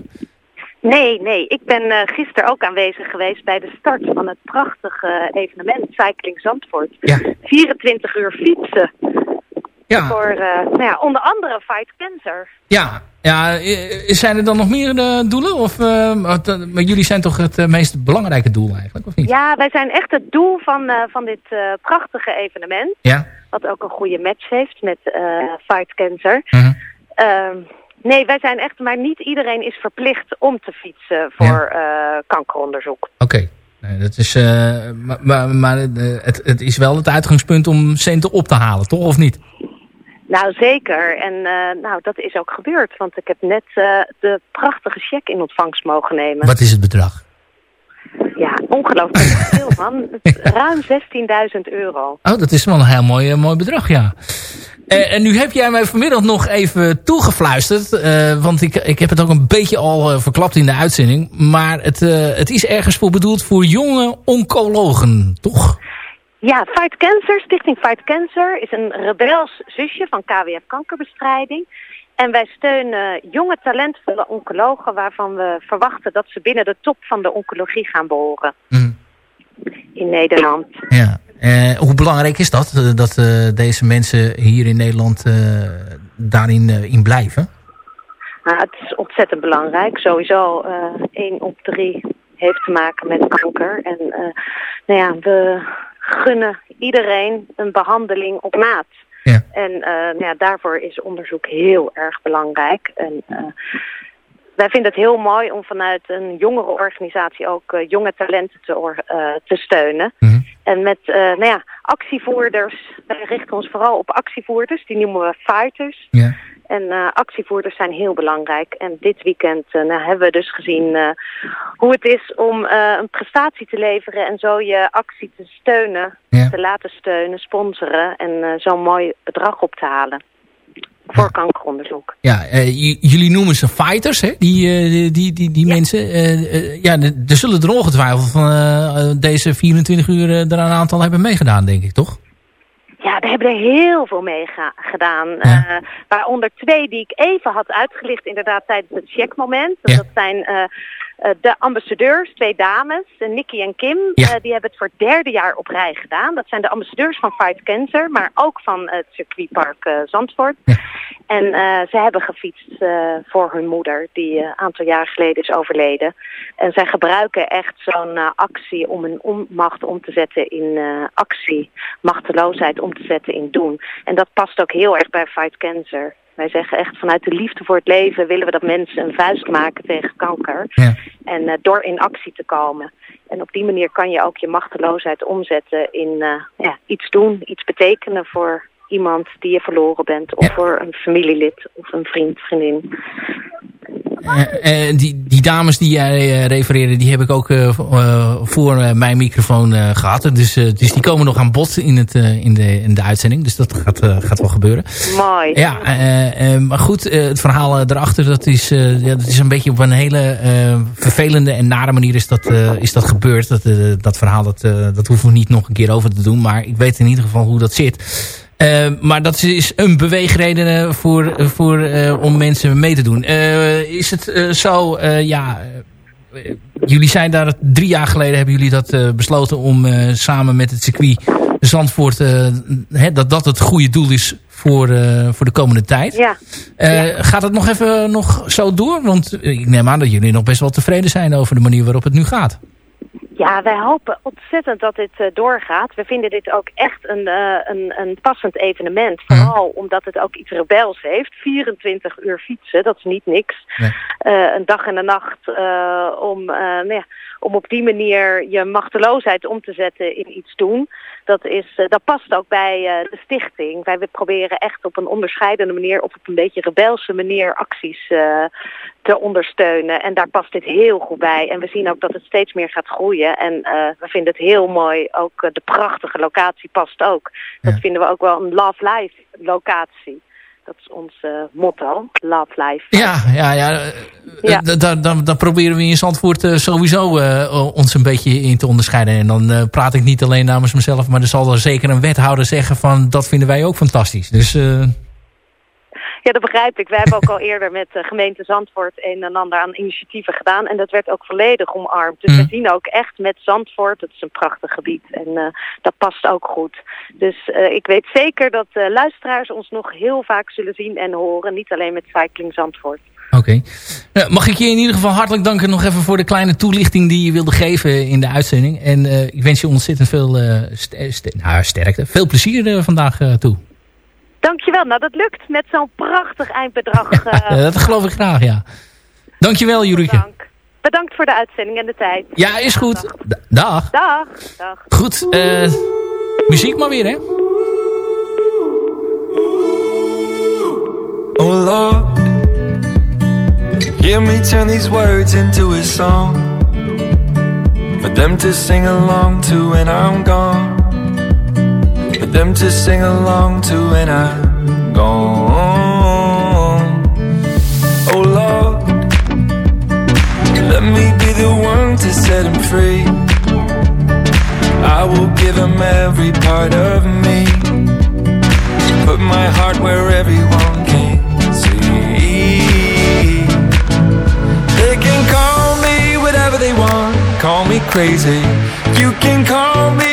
[SPEAKER 13] Nee, nee. Ik ben eh, gisteren ook aanwezig geweest bij de start van het prachtige evenement Cycling Zandvoort. 24 uur fietsen.
[SPEAKER 6] Ja.
[SPEAKER 13] Voor eh, nou ja, onder andere Fight Cancer.
[SPEAKER 6] Ja, ja zijn er dan nog meer eh, doelen? Of, eh, maar jullie zijn toch het meest belangrijke doel eigenlijk, of niet?
[SPEAKER 13] Ja, wij zijn echt het doel van, van dit prachtige evenement.
[SPEAKER 6] Ja.
[SPEAKER 13] Wat ook een goede match heeft met Fight Cancer.
[SPEAKER 6] Mhm.
[SPEAKER 13] Ehm, nee, wij zijn echt, maar niet iedereen is verplicht om te fietsen voor kankeronderzoek.
[SPEAKER 6] Oké. Nee, dat is, maar maar, maar het, het is wel het uitgangspunt om centen op te halen, toch? Of niet?
[SPEAKER 13] Nou, zeker. En eh, nou, dat is ook gebeurd. Want ik heb net eh, de prachtige cheque in ontvangst mogen nemen.
[SPEAKER 6] Wat is het bedrag?
[SPEAKER 13] Ja, ongelooflijk veel, man. Ruim 16.000 euro.
[SPEAKER 6] Oh, dat is wel een heel mooi, eh, mooi bedrag, ja. En nu heb jij mij vanmiddag nog even toegefluisterd. want ik, ik heb het ook een beetje al verklapt in de uitzending. Maar het, het is ergens voor bedoeld voor jonge oncologen, toch?
[SPEAKER 13] Ja, Fight Cancer, Stichting Fight Cancer, is een rebels zusje van KWF Kankerbestrijding. En wij steunen jonge talentvolle oncologen waarvan we verwachten dat ze binnen de top van de oncologie gaan behoren. In Nederland.
[SPEAKER 6] Ja. Eh, hoe belangrijk is dat? eh, dat eh, deze mensen hier in Nederland eh, daarin in blijven?
[SPEAKER 13] Nou, het is ontzettend belangrijk. Sowieso 1 op 3 heeft te maken met kanker. En nou ja, we gunnen iedereen een behandeling op maat. En eh, nou ja, daarvoor is onderzoek heel erg belangrijk. En eh, wij vinden het heel mooi om vanuit een jongere organisatie ook eh, jonge talenten te, te steunen. En met nou ja, actievoerders, wij richten ons vooral op actievoerders, die noemen we fighters.
[SPEAKER 6] Ja.
[SPEAKER 13] En uh, actievoerders zijn heel belangrijk. En dit weekend uh, nou, hebben we dus gezien uh, hoe het is om een prestatie te leveren en zo je actie te steunen, ja. te laten steunen, sponsoren en zo'n mooi bedrag op te halen. Voor kankeronderzoek.
[SPEAKER 6] Ja, jullie noemen ze fighters, hè? Die, die, die, die ja. mensen. ja, er zullen er ongetwijfeld van deze 24 uur er een aantal hebben meegedaan, denk ik, toch?
[SPEAKER 13] Ja, daar hebben er heel veel mee gedaan. Ja. Uh, waaronder twee die ik even had uitgelicht inderdaad tijdens het checkmoment. Ja. Dat zijn uh, de ambassadeurs, twee dames, Nicky en Kim. Ja. die hebben het voor het derde jaar op rij gedaan. Dat zijn de ambassadeurs van Fight Cancer, maar ook van het circuitpark Zandvoort. Ja. En ze hebben gefietst voor hun moeder, die een aantal jaar geleden is overleden. En zij gebruiken echt zo'n actie om een onmacht om te zetten in actie, machteloosheid om te zetten in doen. En dat past ook heel erg bij Fight Cancer. Wij zeggen echt vanuit de liefde voor het leven willen we dat mensen een vuist maken tegen kanker. Ja. En uh, door in actie te komen. En op die manier kan je ook je machteloosheid omzetten in uh, ja, iets doen, iets betekenen voor iemand die je verloren bent. Of ja. voor een familielid of een vriend, vriendin.
[SPEAKER 6] Uh, die, die dames die jij refereerde, die heb ik ook voor mijn microfoon gehad. Dus, dus die komen nog aan bod in, het, in, de, in de uitzending. Dus dat gaat, gaat wel gebeuren.
[SPEAKER 13] Mooi.
[SPEAKER 6] Ja, maar goed, het verhaal erachter, dat is, ja, dat is een beetje op een hele vervelende en nare manier is dat, is dat gebeurd. Dat, dat verhaal, dat, dat hoeven we niet nog een keer over te doen. Maar ik weet in ieder geval hoe dat zit. Uh, maar dat is een beweegreden voor, voor, uh, om mensen mee te doen. Uh, is het zo, ja, jullie zijn daar drie jaar geleden hebben jullie dat besloten om samen met het circuit Zandvoort, hè, dat dat het goede doel is voor, voor de komende tijd.
[SPEAKER 13] Ja. ja.
[SPEAKER 6] Gaat het nog even nog zo door? Want ik neem aan dat jullie nog best wel tevreden zijn over de manier waarop het nu gaat.
[SPEAKER 13] Ja, wij hopen ontzettend dat dit uh, doorgaat. We vinden dit ook echt een, uh, een, een passend evenement. Vooral mm. omdat het ook iets rebels heeft. 24 uur fietsen, dat is niet niks. Nee. Uh, een dag en een nacht om, nou ja, om op die manier je machteloosheid om te zetten in iets doen. Dat, is, dat past ook bij de stichting. Wij proberen echt op een onderscheidende manier, of op een beetje rebelse manier acties te ondersteunen. En daar past dit heel goed bij. En we zien ook dat het steeds meer gaat groeien. En uh, we vinden het heel mooi. Ook uh, de prachtige locatie past ook. Dat ja. vinden we ook wel een love life locatie. Dat is ons eh, motto, Love Life.
[SPEAKER 6] Ja, ja, ja. eh,
[SPEAKER 13] Ja.
[SPEAKER 6] eh, Daar, daar, daar proberen we in Zandvoort eh, sowieso eh, ons een beetje in te onderscheiden. En dan eh, praat ik niet alleen namens mezelf, maar er zal er zeker een wethouder zeggen van dat vinden wij ook fantastisch. Dus eh,
[SPEAKER 13] Ja, dat begrijp ik. We hebben ook al eerder met de gemeente Zandvoort een en ander aan initiatieven gedaan. En dat werd ook volledig omarmd. Dus
[SPEAKER 6] Mm.
[SPEAKER 13] we zien ook echt met Zandvoort, dat is een prachtig gebied. En eh, dat past ook goed. Dus eh, ik weet zeker dat eh, luisteraars ons nog heel vaak zullen zien en horen. Niet alleen met Cycling Zandvoort.
[SPEAKER 6] Oké. Nou, mag ik je in ieder geval hartelijk danken nog even voor de kleine toelichting die je wilde geven in de uitzending. En eh, ik wens je ontzettend veel eh, st- st- nou, sterkte. Veel plezier eh, vandaag eh, toe.
[SPEAKER 13] Dankjewel. Nou, dat lukt met zo'n prachtig eindbedrag. eh,
[SPEAKER 6] dat geloof ik graag, ja. Dankjewel, Jurike.
[SPEAKER 13] bedankt voor de uitzending en de tijd.
[SPEAKER 6] Ja, is goed. Dag.
[SPEAKER 13] Dag. Dag.
[SPEAKER 6] Goed. eh, muziek maar weer, hè?
[SPEAKER 14] Oh Lord, hear me turn these words into a song for them to sing along to when I'm gone. Them to sing along to when I'm gone. Oh Lord, let me be the one to set them free. I will give them every part of me. Put my heart where everyone can see. They can call me whatever they want, call me crazy. You can call me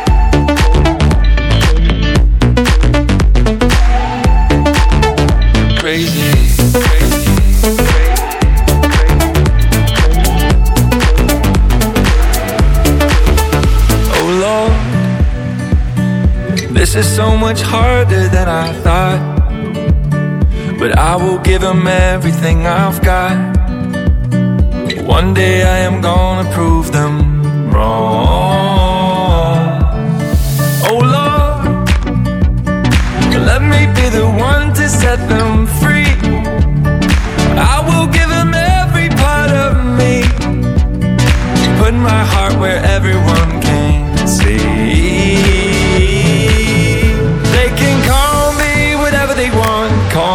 [SPEAKER 14] I will give him everything I've got. One day I am gonna prove them wrong. Oh Lord, let me be the one to set them free. I will give him every part of me. Put my heart where everyone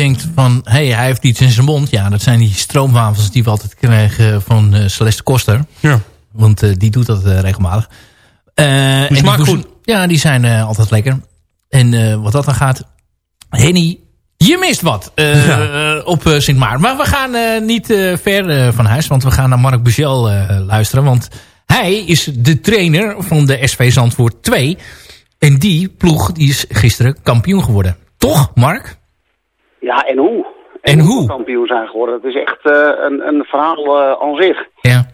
[SPEAKER 6] denkt van, hé, hey, hij heeft iets in zijn mond. Ja, dat zijn die stroomwafels die we altijd krijgen van eh, Celeste Koster.
[SPEAKER 7] Ja.
[SPEAKER 6] Want eh, die doet dat eh, regelmatig. Die
[SPEAKER 7] smaakt goed.
[SPEAKER 6] Ja, die zijn altijd lekker. En wat dat dan gaat... Henny, je mist wat op Sint Maarten. Maar we gaan niet ver van huis. Want we gaan naar Mark Bugel luisteren. Want hij is de trainer van de SV Zandvoort 2. En die ploeg die is gisteren kampioen geworden. Toch, Mark?
[SPEAKER 15] Ja, en hoe?
[SPEAKER 6] En hoe?
[SPEAKER 15] kampioen zijn geworden. Het is echt eh, een, een verhaal eh, aan zich.
[SPEAKER 6] Ja.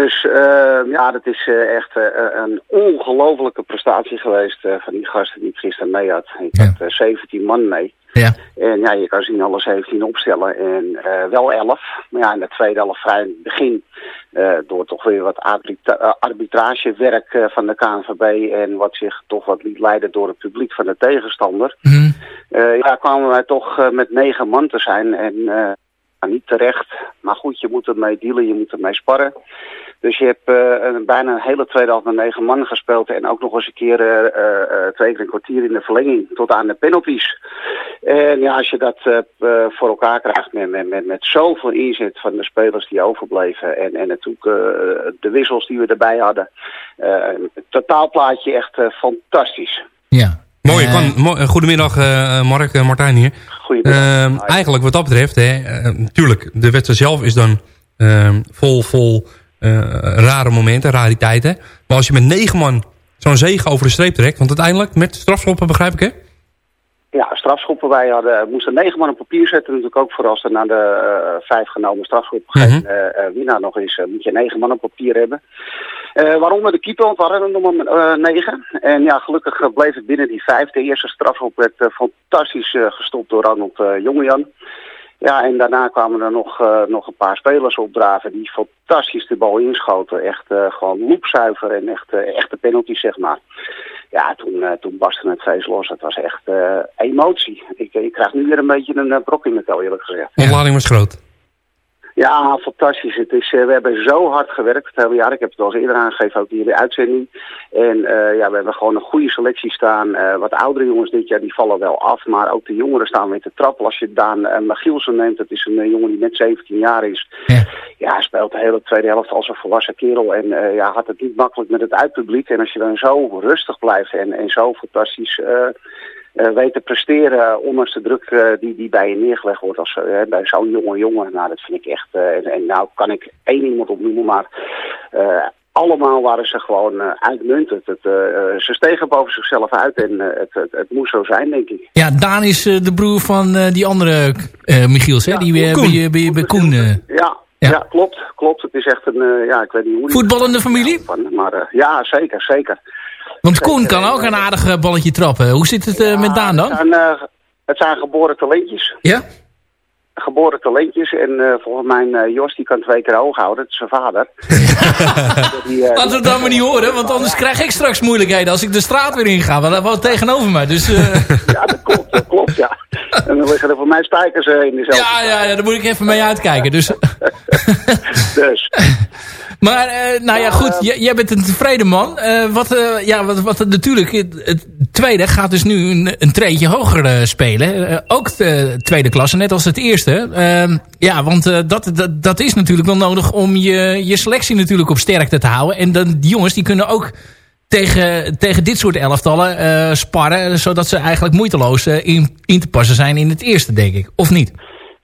[SPEAKER 15] Dus eh, ja, dat is eh, echt eh, een ongelofelijke prestatie geweest eh, van die gasten die ik gisteren mee had. Ik had eh, 17 man mee.
[SPEAKER 6] Ja.
[SPEAKER 15] En ja, je kan zien alle 17 opstellen en eh, wel 11. Maar ja, in de tweede helft vrij in het begin, eh, door toch weer wat arbitra- arbitragewerk eh, van de KNVB en wat zich toch wat liet leiden door het publiek van de tegenstander. Eh, ja, kwamen wij toch eh, met negen man te zijn en niet terecht. Maar goed, je moet ermee dealen, je moet ermee sparren. Dus je hebt eh, een, bijna een hele tweede helft met negen man gespeeld. En ook nog eens een keer eh, eh, twee keer een kwartier in de verlenging tot aan de penalties. En ja, als je dat voor elkaar krijgt met, met, met, met zoveel inzet van de spelers die overbleven. En, en natuurlijk eh, de wissels die we erbij hadden. Eh, totaalplaatje echt eh, fantastisch.
[SPEAKER 7] Mooi, kan, mo- eh, goedemiddag eh, Mark, eh, Martijn hier. Ehm, eigenlijk wat dat betreft, hè, eh, natuurlijk, de wedstrijd zelf is dan ehm, vol, vol rare momenten, rariteiten. Maar als je met negen man zo'n zege over de streep trekt... want uiteindelijk met strafschoppen begrijp ik hè?
[SPEAKER 15] Ja, strafschoppen. Wij hadden, moesten negen man op papier zetten. Natuurlijk ook voor als er na de vijf genomen strafschoppen geen mhm. winnaar nog is, moet je negen man op papier hebben. Uh, waaronder de keeper, want we hadden er nog maar negen. En ja, gelukkig bleef het binnen die vijf. De eerste strafschop werd fantastisch gestopt door Ronald Jongejan. Ja, en daarna kwamen er nog, nog een paar spelers opdraven die fantastisch de bal inschoten. Echt gewoon loepzuiver en echt uh, echte penalties, zeg maar. Ja, toen, toen barstte het feest los. Het was echt emotie. Ik, ik krijg nu weer een beetje een brok in mijn tel, eerlijk gezegd.
[SPEAKER 7] Ontlading was groot.
[SPEAKER 15] Ja, fantastisch. Het is, uh, we hebben zo hard gewerkt het hele jaar. Ik heb het al eens eerder aangegeven, ook in de uitzending. En uh, ja, we hebben gewoon een goede selectie staan. Uh, wat oudere jongens dit jaar, die vallen wel af. Maar ook de jongeren staan weer te trappelen. Als je Daan Magielsen neemt, dat is een jongen die net 17 jaar is. Ja. ja, speelt de hele tweede helft als een volwassen kerel. En ja, had het niet makkelijk met het uitpubliek. En als je dan zo rustig blijft en, en zo fantastisch weet te presteren, ondanks de druk uh, die, die bij je neergelegd wordt als, uh, bij zo'n jonge jongen. Nou, dat vind ik echt, en, en, nou kan ik één iemand opnoemen, maar allemaal waren ze gewoon uitmuntend. Het, ze stegen boven zichzelf uit en het, het, het, moest zo zijn, denk ik.
[SPEAKER 6] Ja, Daan is de broer van die andere Michiels, hè? Ja, die bij, bij, bij Koen...
[SPEAKER 15] Ja, ja. ja. klopt, klopt. Het is echt een, ja, ik weet niet hoe...
[SPEAKER 6] Voetballende familie?
[SPEAKER 15] Van, maar ja, zeker, zeker.
[SPEAKER 6] Want Koen kan ook een aardig eh, balletje trappen. Hoe zit het uh, met Daan dan?
[SPEAKER 15] Het zijn, uh, het zijn geboren talentjes.
[SPEAKER 6] Ja?
[SPEAKER 15] Geboren talentjes. En uh, volgens mij Jos die kan twee keer hoog houden. Dat is zijn vader.
[SPEAKER 6] die, Laten we het dan maar niet horen. Want anders krijg ik straks moeilijkheden als ik de straat weer inga. Want dat was tegenover mij. Dus,
[SPEAKER 15] ja, dat klopt. Dat klopt, ja. En dan liggen er voor mij spijkers in dezelfde.
[SPEAKER 6] Ja, ja, ja, daar moet ik even mee uitkijken. Dus...
[SPEAKER 15] dus.
[SPEAKER 6] Maar, uh, nou ja, goed. Jij bent een tevreden man. Uh, wat, uh, ja, wat, wat natuurlijk... Het tweede gaat dus nu een, een treetje hoger spelen. ook de tweede klasse, net als het eerste. Ehm, ja, want dat, dat, dat is natuurlijk wel nodig om je, je selectie natuurlijk op sterkte te houden. En dan, die jongens die kunnen ook tegen, tegen dit soort elftallen sparren. Zodat ze eigenlijk moeiteloos in, in te passen zijn in het eerste, denk ik. Of niet?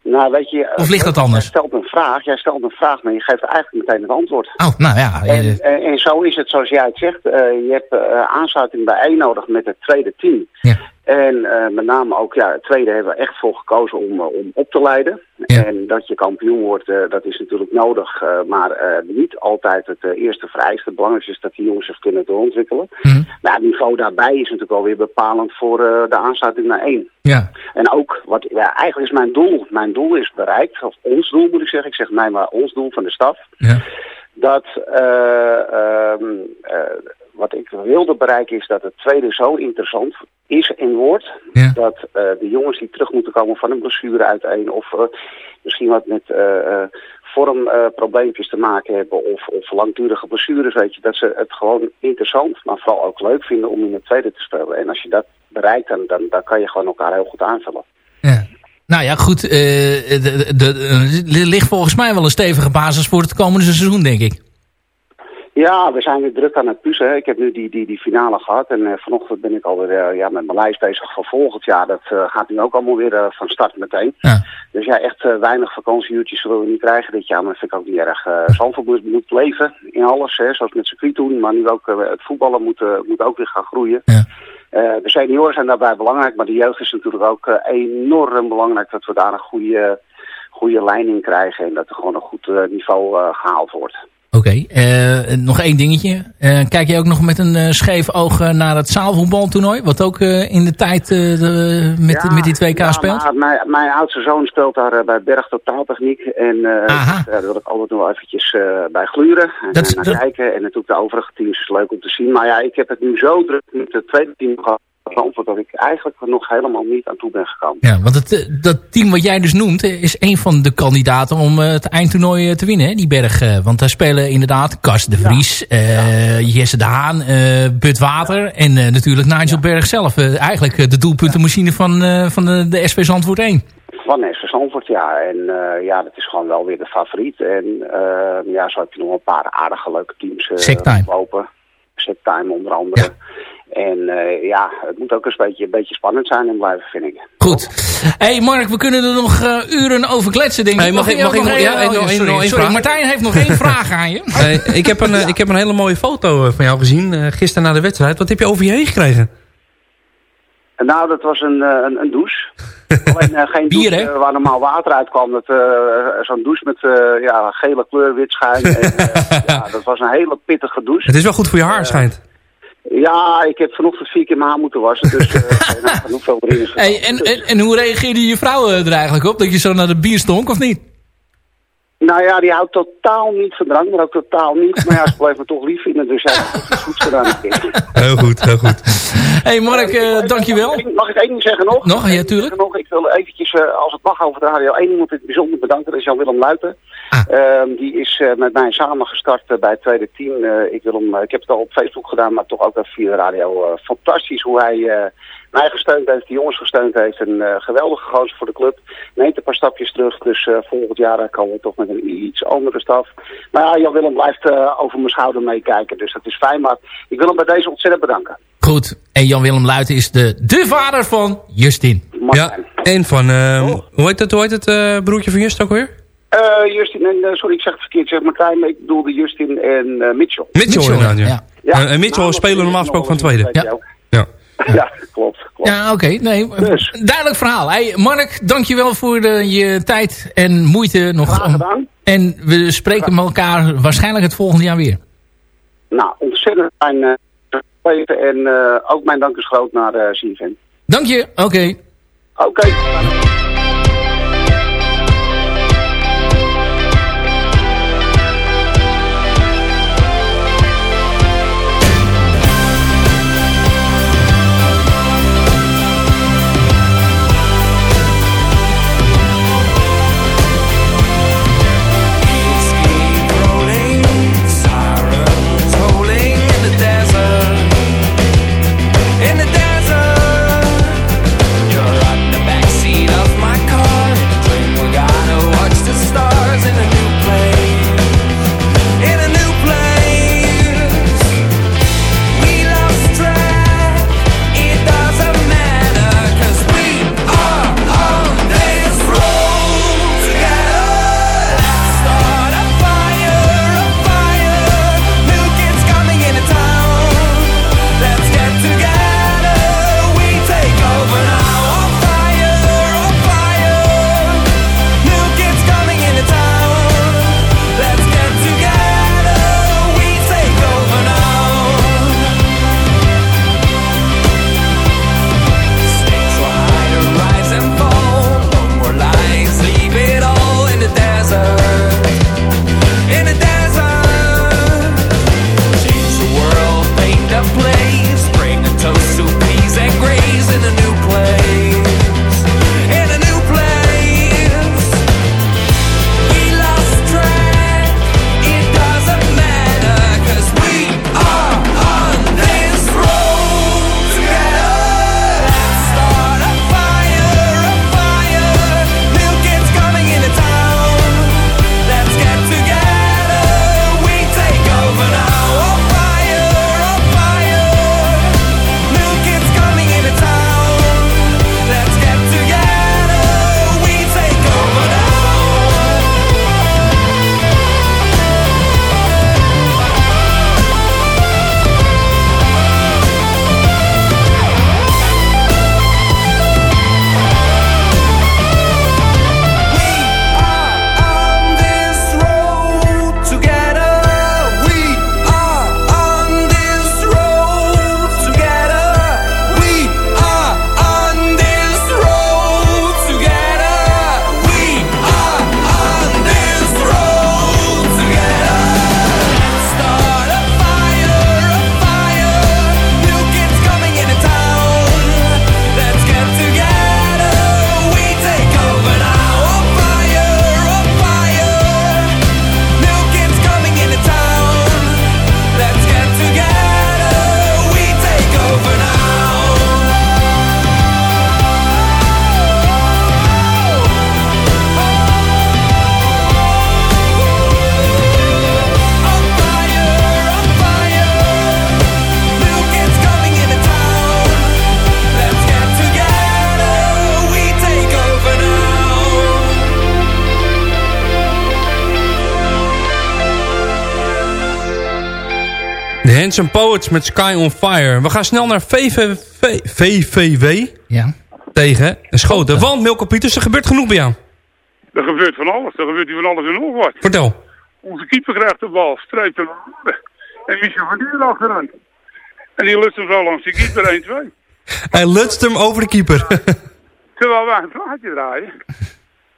[SPEAKER 15] Nou, weet je...
[SPEAKER 6] Of ligt dat anders?
[SPEAKER 15] Jij stelt een vraag, jij stelt een vraag, maar je geeft eigenlijk meteen het antwoord.
[SPEAKER 6] Oh, nou ja.
[SPEAKER 15] En, en, en zo is het zoals jij het zegt. Je hebt aansluiting bij één nodig met het tweede team. Ja. En uh, met name ook, ja, het tweede hebben we echt voor gekozen om, om op te leiden. Ja. En dat je kampioen wordt, uh, dat is natuurlijk nodig. Uh, maar niet altijd het eerste vereiste. Het belangrijkste is dat die jongens zich kunnen doorontwikkelen. Mm. Nou, het niveau daarbij is natuurlijk alweer bepalend voor de aansluiting naar één.
[SPEAKER 6] Ja.
[SPEAKER 15] En ook, wat, ja, eigenlijk is mijn doel, mijn doel is bereikt. Of ons doel moet ik zeggen. Ik zeg mij maar ons doel van de staf.
[SPEAKER 6] Ja.
[SPEAKER 15] Dat... Um, wat ik wilde bereiken is dat het tweede zo interessant is en wordt.
[SPEAKER 6] Ja.
[SPEAKER 15] Dat uh, de jongens die terug moeten komen van een blessure uiteen of uh, misschien wat met uh, vormprobleempjes te maken hebben of, of langdurige blessures, weet je, dat ze het gewoon interessant, maar vooral ook leuk vinden om in het tweede te spelen. En als je dat bereikt, dan, dan, dan kan je gewoon elkaar heel goed aanvullen.
[SPEAKER 6] Ja. Nou ja, goed. Er ligt volgens mij wel een stevige basis voor het komende seizoen, denk ik.
[SPEAKER 15] Ja, we zijn weer druk aan het puzzelen. Ik heb nu die, die, die finale gehad en uh, vanochtend ben ik alweer uh, ja, met mijn lijst bezig voor volgend jaar. Dat uh, gaat nu ook allemaal weer van start meteen.
[SPEAKER 6] Ja.
[SPEAKER 15] Dus ja, echt weinig vakantieuurtjes zullen we niet krijgen dit jaar. Maar dat vind ik ook niet erg. Uh, Zandvoort moet, moet leven in alles, hè, zoals met circuit doen. Maar nu ook het voetballen moet, moet ook weer gaan groeien.
[SPEAKER 6] Ja.
[SPEAKER 15] de senioren zijn daarbij belangrijk, maar de jeugd is natuurlijk ook enorm belangrijk dat we daar een goede, goede lijn in krijgen. En dat er gewoon een goed niveau gehaald wordt.
[SPEAKER 6] Oké, okay. uh, nog één dingetje. Uh, kijk je ook nog met een uh, scheef oog naar het zaalvoetbaltoernooi? Wat ook in de tijd de, met,
[SPEAKER 15] ja,
[SPEAKER 6] met die 2K
[SPEAKER 15] ja,
[SPEAKER 6] speelt?
[SPEAKER 15] Mijn, mijn oudste zoon speelt daar bij Berg Totaaltechniek. En daar wil ik altijd nog eventjes bij gluren. En
[SPEAKER 6] dat,
[SPEAKER 15] naar
[SPEAKER 6] dat...
[SPEAKER 15] kijken. En natuurlijk de overige teams is leuk om te zien. Maar ja, ik heb het nu zo druk met het tweede team gehad antwoord dat ik eigenlijk nog helemaal niet aan toe ben gekomen.
[SPEAKER 6] Ja, want het, dat team wat jij dus noemt is een van de kandidaten om het eindtoernooi te winnen, hè, die berg. Want daar spelen inderdaad Kas de Vries, ja. uh, Jesse de Haan, uh, Bud Water ja. en uh, natuurlijk Nigel Berg zelf. eigenlijk de doelpuntenmachine van, van de, de SV Zandvoort 1.
[SPEAKER 15] Van SV Zandvoort, ja. En ja, dat is gewoon wel weer de favoriet. En ja, zo heb je nog een paar aardige leuke teams
[SPEAKER 6] uh,
[SPEAKER 15] lopen. Onder andere.
[SPEAKER 6] Ja.
[SPEAKER 15] En eh, ja, het moet ook een beetje, een beetje spannend zijn en blijven, vind ik.
[SPEAKER 6] Goed. hey Mark, we kunnen er nog eh, uren over kletsen, denk ik.
[SPEAKER 7] Hey, mag ik- mag ik nog-
[SPEAKER 6] één-
[SPEAKER 7] ja,
[SPEAKER 6] oh, sorry, sorry? Martijn heeft nog één vraag aan je.
[SPEAKER 7] Eh, ik, heb een, ik heb een hele mooie foto eh, van jou gezien eh, gisteren na de wedstrijd. Wat heb je over je heen gekregen?
[SPEAKER 15] En nou, dat was een, eh, een, een douche. Alleen eh, geen
[SPEAKER 6] Bier,
[SPEAKER 15] douche
[SPEAKER 6] hè?
[SPEAKER 15] eh, waar normaal water uitkwam. Dat, eh, Zo'n douche met eh, ja, gele kleur, wit schuim. en, ja, dat was een hele pittige douche.
[SPEAKER 7] Het is wel goed voor je haar, schijnt.
[SPEAKER 15] Ja, ik heb vanochtend vier keer mijn haar moeten wassen. Dus nou, genoeg veel erin
[SPEAKER 6] en, en, en hoe reageerde je vrouw er eigenlijk op? Dat je zo naar de bier stonk, of niet?
[SPEAKER 15] Nou ja, die houdt totaal niet van drank, maar ook totaal niet. Maar ja, ze bleef me toch lief vinden, dus hij heeft goeds gedaan.
[SPEAKER 7] Heel goed, heel goed.
[SPEAKER 6] hey Mark, eh, dankjewel.
[SPEAKER 15] Mag ik één ding zeggen nog?
[SPEAKER 6] Nog? Ja,
[SPEAKER 15] ding
[SPEAKER 6] tuurlijk.
[SPEAKER 15] Nog. Ik wil eventjes, eh, als het mag over de radio, één iemand in het bijzonder bedanken. Dat is Jan-Willem Luiten.
[SPEAKER 6] Ah.
[SPEAKER 15] Ehm, die is eh, met mij samengestart bij het tweede team. Eh, ik, wil hem, ik heb het al op Facebook gedaan, maar toch ook even via de radio. Eh, fantastisch hoe hij eh, mij gesteund heeft, de jongens gesteund heeft. Een eh, geweldige gozer voor de club. Neemt een paar stapjes terug, dus eh, volgend jaar eh, komen we toch met een iets andere staf. Maar ja, Jan-Willem blijft eh, over mijn schouder meekijken, dus dat is fijn. Maar ik wil hem bij deze ontzettend bedanken.
[SPEAKER 6] Goed. En Jan-Willem Luiten is de, de vader van Justin.
[SPEAKER 7] Ja, en van, hoe heet het, hoe heet het eh, broertje van Just ook weer?
[SPEAKER 15] Eh, Justin en, sorry, ik zeg het verkeerd, zeg Martijn, maar ik bedoelde Justin en eh, Mitchell.
[SPEAKER 7] Mitchell, inderdaad, ja.
[SPEAKER 15] Ja.
[SPEAKER 7] En- en Mitchell
[SPEAKER 15] Nou,
[SPEAKER 7] spelen normaal gesproken van tweede.
[SPEAKER 15] je ook.
[SPEAKER 7] Ja.
[SPEAKER 15] Ja, klopt. klopt.
[SPEAKER 6] Ja, oké. Nee, duidelijk verhaal. Hey, Mark, dankjewel voor de, je tijd en moeite nog.
[SPEAKER 15] Graag gedaan.
[SPEAKER 6] En we spreken elkaar waarschijnlijk het volgende jaar weer.
[SPEAKER 15] Nou, ontzettend fijn eh, leven en eh, ook mijn dank is groot naar eh CFM.
[SPEAKER 6] Dank je. Oké.
[SPEAKER 15] Oké.
[SPEAKER 7] Handsome Poets met Sky on Fire. We gaan snel naar VVV, VVW
[SPEAKER 6] ja.
[SPEAKER 7] tegen Schoten. Want Milko Pieters, er gebeurt genoeg bij jou.
[SPEAKER 11] Er gebeurt van alles. Er gebeurt hier van alles en nog wat.
[SPEAKER 7] Vertel.
[SPEAKER 11] Onze keeper krijgt de bal, streept hem En Michel van Dier achterin. En die lust hem zo langs die keeper 1-2.
[SPEAKER 7] Hij lutst hem over de keeper.
[SPEAKER 11] Terwijl wij een vraagje draaien.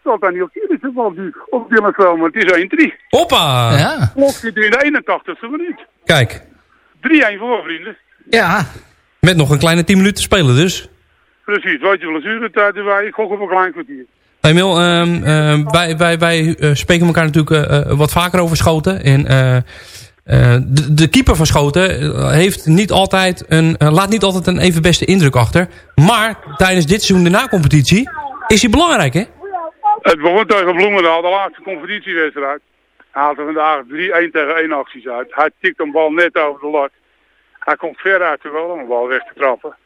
[SPEAKER 11] Zal dan niet op de bal die op Dylan komen. Het is 1-3.
[SPEAKER 7] Hoppa!
[SPEAKER 6] Ja.
[SPEAKER 11] Klopt zit in de 81ste minuut.
[SPEAKER 7] Kijk.
[SPEAKER 11] 3-1 voor, vrienden.
[SPEAKER 6] Ja.
[SPEAKER 7] Met nog een kleine 10 minuten te spelen dus.
[SPEAKER 11] Precies, wat je blessuretijd erbij. Ik gok op een klein kwartier.
[SPEAKER 7] Hey Mil, um, um, wij, wij, wij uh, spreken elkaar natuurlijk uh, wat vaker over Schoten. En uh, de, de, keeper van Schoten heeft niet altijd een, laat niet altijd een even beste indruk achter. Maar tijdens dit seizoen de na-competitie is hij belangrijk, hè?
[SPEAKER 11] Het begon tegen Bloemendaal, de laatste competitiewedstrijd. Haalt er vandaag 3-1 tegen 1 acties uit. Hij tikt een bal net over de lat. Hij komt ver uit de wel om een bal weg te trappen.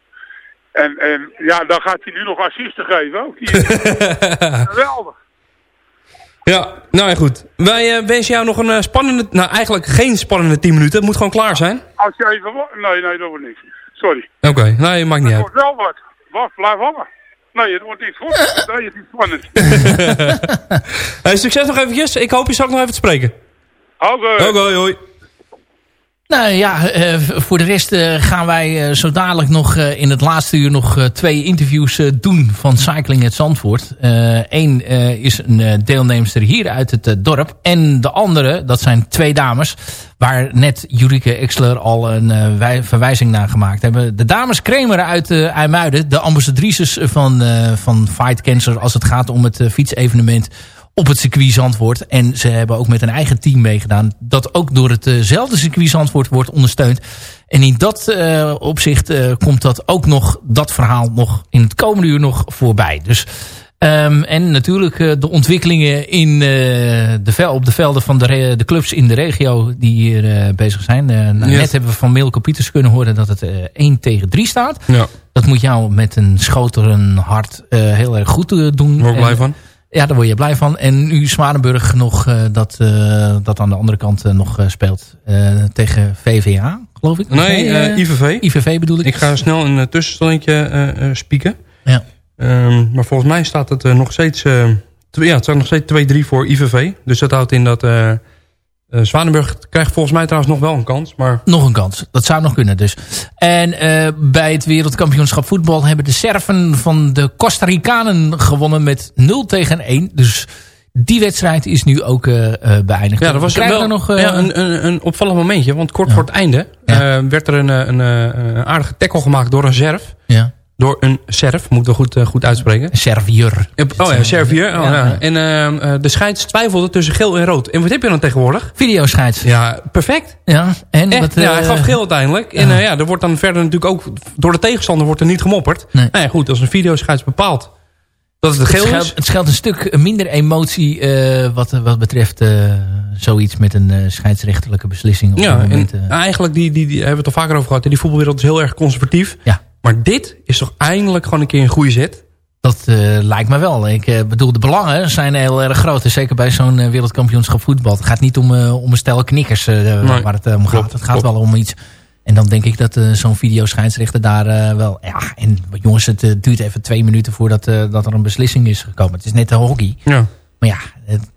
[SPEAKER 11] En, en ja, dan gaat hij nu nog assisten geven ook. Geweldig.
[SPEAKER 7] Ja, nou ja goed. Wij uh, wensen jou nog een uh, spannende, nou eigenlijk geen spannende 10 minuten. Het moet gewoon klaar zijn.
[SPEAKER 11] Als je even, nee, nee, dat wordt niks. Sorry.
[SPEAKER 7] Oké, okay. nee, maakt niet uit.
[SPEAKER 11] Het wordt wel wat. Wacht, blijf hangen. Nee, het wordt niet goed. Nee, het is spannend.
[SPEAKER 7] hey, succes nog eventjes. Ik hoop je straks nog even te spreken.
[SPEAKER 11] Oké.
[SPEAKER 7] Okay. Oké, okay, hoi.
[SPEAKER 6] Nou ja, uh, voor de rest uh, gaan wij uh, zo dadelijk nog in het laatste uur nog twee interviews doen van Cycling het Zandvoort. Eén is een deelnemster hier uit het dorp. En de andere, dat zijn twee dames, waar net Jurike Exler al een verwijzing naar gemaakt hebben. De dames Kremer uit IJmuiden, de ambassadrices van, van Fight Cancer als het gaat om het fietsevenement op het circuit Zandvoort. En ze hebben ook met een eigen team meegedaan. Dat ook door hetzelfde circuit Zandvoort wordt ondersteund. En in dat uh, opzicht uh, komt dat ook nog, dat verhaal nog in het komende uur nog voorbij. Dus, um, en natuurlijk uh, de ontwikkelingen in, de vel, op de velden van de, de clubs in de regio die hier bezig zijn. Nou, yes. Net hebben we van Milko Pieters kunnen horen dat het 1 tegen 3 staat.
[SPEAKER 7] Ja.
[SPEAKER 6] Dat moet jou met een schoteren hart heel erg goed doen.
[SPEAKER 7] Daar blij van.
[SPEAKER 6] Ja, daar word je blij van. En nu Zwanenburg nog uh, dat, uh, dat aan de andere kant uh, nog speelt tegen VVA, geloof ik.
[SPEAKER 7] Nee, IVV.
[SPEAKER 6] IVV bedoel ik.
[SPEAKER 7] Ik ga snel een tussenstandje spieken.
[SPEAKER 6] Ja.
[SPEAKER 7] Um, maar volgens mij staat het nog steeds, ja, het staat nog steeds 2-3 voor IVV. Dus dat houdt in dat uh, Zwanenburg krijgt volgens mij trouwens nog wel een kans. Maar...
[SPEAKER 6] Nog een kans. Dat zou nog kunnen dus. En uh, bij het wereldkampioenschap voetbal hebben de Serven van de Costa Ricanen gewonnen met 0 tegen 1. Dus die wedstrijd is nu ook uh, beëindigd.
[SPEAKER 7] Ja, dat was wel nog, ja, een, een, een opvallend momentje. Want kort ja. voor het einde ja. werd er een, een, een, aardige tackle gemaakt door een Zerf. Door een Serf, moet ik dat goed, uh, goed uitspreken.
[SPEAKER 6] Servier.
[SPEAKER 7] Oh ja, Servier. Oh, ja. En uh, de scheids twijfelde tussen geel en rood. En wat heb je dan tegenwoordig?
[SPEAKER 6] Videoscheids.
[SPEAKER 7] Ja, perfect.
[SPEAKER 6] Ja, en
[SPEAKER 7] Echt,
[SPEAKER 6] wat,
[SPEAKER 7] ja, hij gaf geel uiteindelijk. En uh, ja, er wordt dan verder natuurlijk ook... Door de tegenstander wordt er niet gemopperd.
[SPEAKER 6] Nee.
[SPEAKER 7] Nou ja, goed, als een videoscheids bepaalt dat het, het geel
[SPEAKER 6] scheelt,
[SPEAKER 7] is...
[SPEAKER 6] Het scheelt een stuk minder emotie wat, wat betreft zoiets met een scheidsrechtelijke beslissing. Op
[SPEAKER 7] ja,
[SPEAKER 6] moment,
[SPEAKER 7] en eigenlijk, die, die, die hebben we het al vaker over gehad. Die voetbalwereld is heel erg conservatief.
[SPEAKER 6] Ja.
[SPEAKER 7] Maar dit is toch eindelijk gewoon een keer een goede zet?
[SPEAKER 6] Dat uh, lijkt me wel. Ik uh, bedoel, de belangen zijn heel erg groot. Zeker bij zo'n uh, wereldkampioenschap voetbal. Het gaat niet om, om een stel knikkers nee, waar het om gaat.
[SPEAKER 7] Klopt,
[SPEAKER 6] het gaat
[SPEAKER 7] klopt.
[SPEAKER 6] wel om iets. En dan denk ik dat zo'n videoscheidsrechter daar wel... Ja, en jongens, het duurt even twee minuten voordat dat er een beslissing is gekomen. Het is net een hockey.
[SPEAKER 7] Ja.
[SPEAKER 6] Maar ja,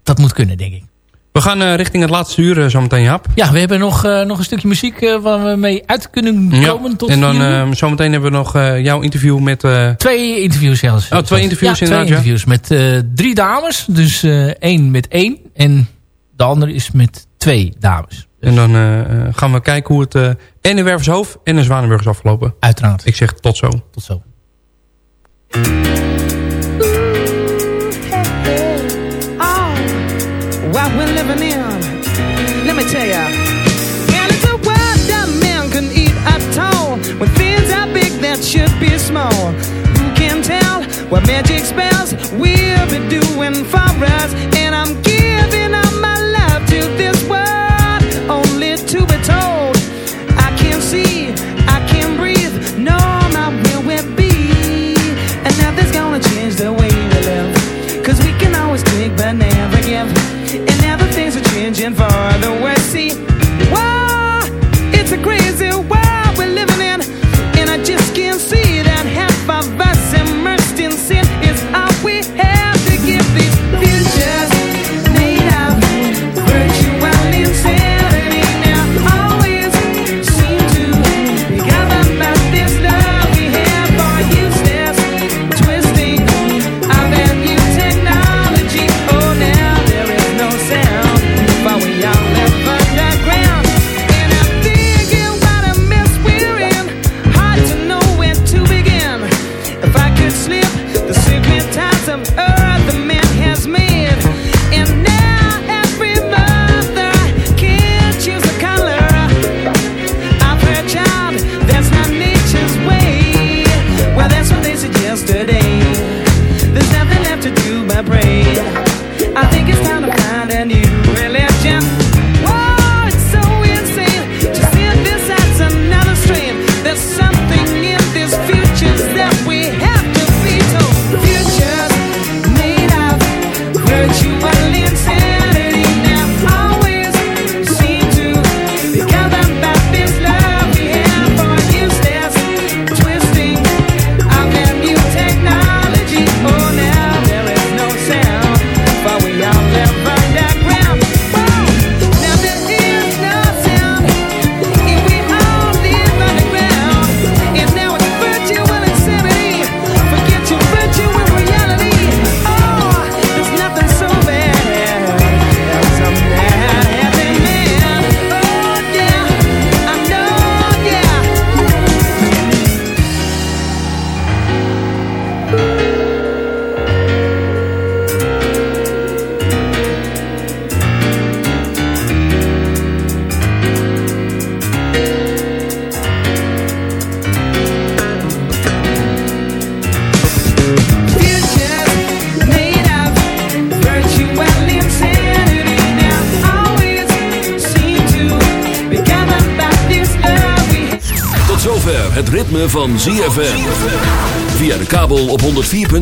[SPEAKER 6] dat moet kunnen, denk ik.
[SPEAKER 7] We gaan uh, richting het laatste uur uh, zometeen, Jaap.
[SPEAKER 6] Ja, we hebben nog, uh, nog een stukje muziek waar we mee uit kunnen komen.
[SPEAKER 7] Ja.
[SPEAKER 6] Tot
[SPEAKER 7] en dan zometeen hebben we nog jouw interview met...
[SPEAKER 6] Twee interviews zelfs.
[SPEAKER 7] Oh, twee interviews
[SPEAKER 6] ja,
[SPEAKER 7] inderdaad,
[SPEAKER 6] twee interviews met drie dames. Dus één met één. En de andere is met twee dames.
[SPEAKER 7] Dus. En dan gaan we kijken hoe het en in Wervershoofd en in Zwanenburg is afgelopen.
[SPEAKER 6] Uiteraard.
[SPEAKER 7] Ik zeg tot zo.
[SPEAKER 6] Tot zo.
[SPEAKER 16] What we're living in. Let me tell ya. And it's a world that man can eat at all. When things are big that should be small. Who can tell what magic spells we'll be doing for us? And I'm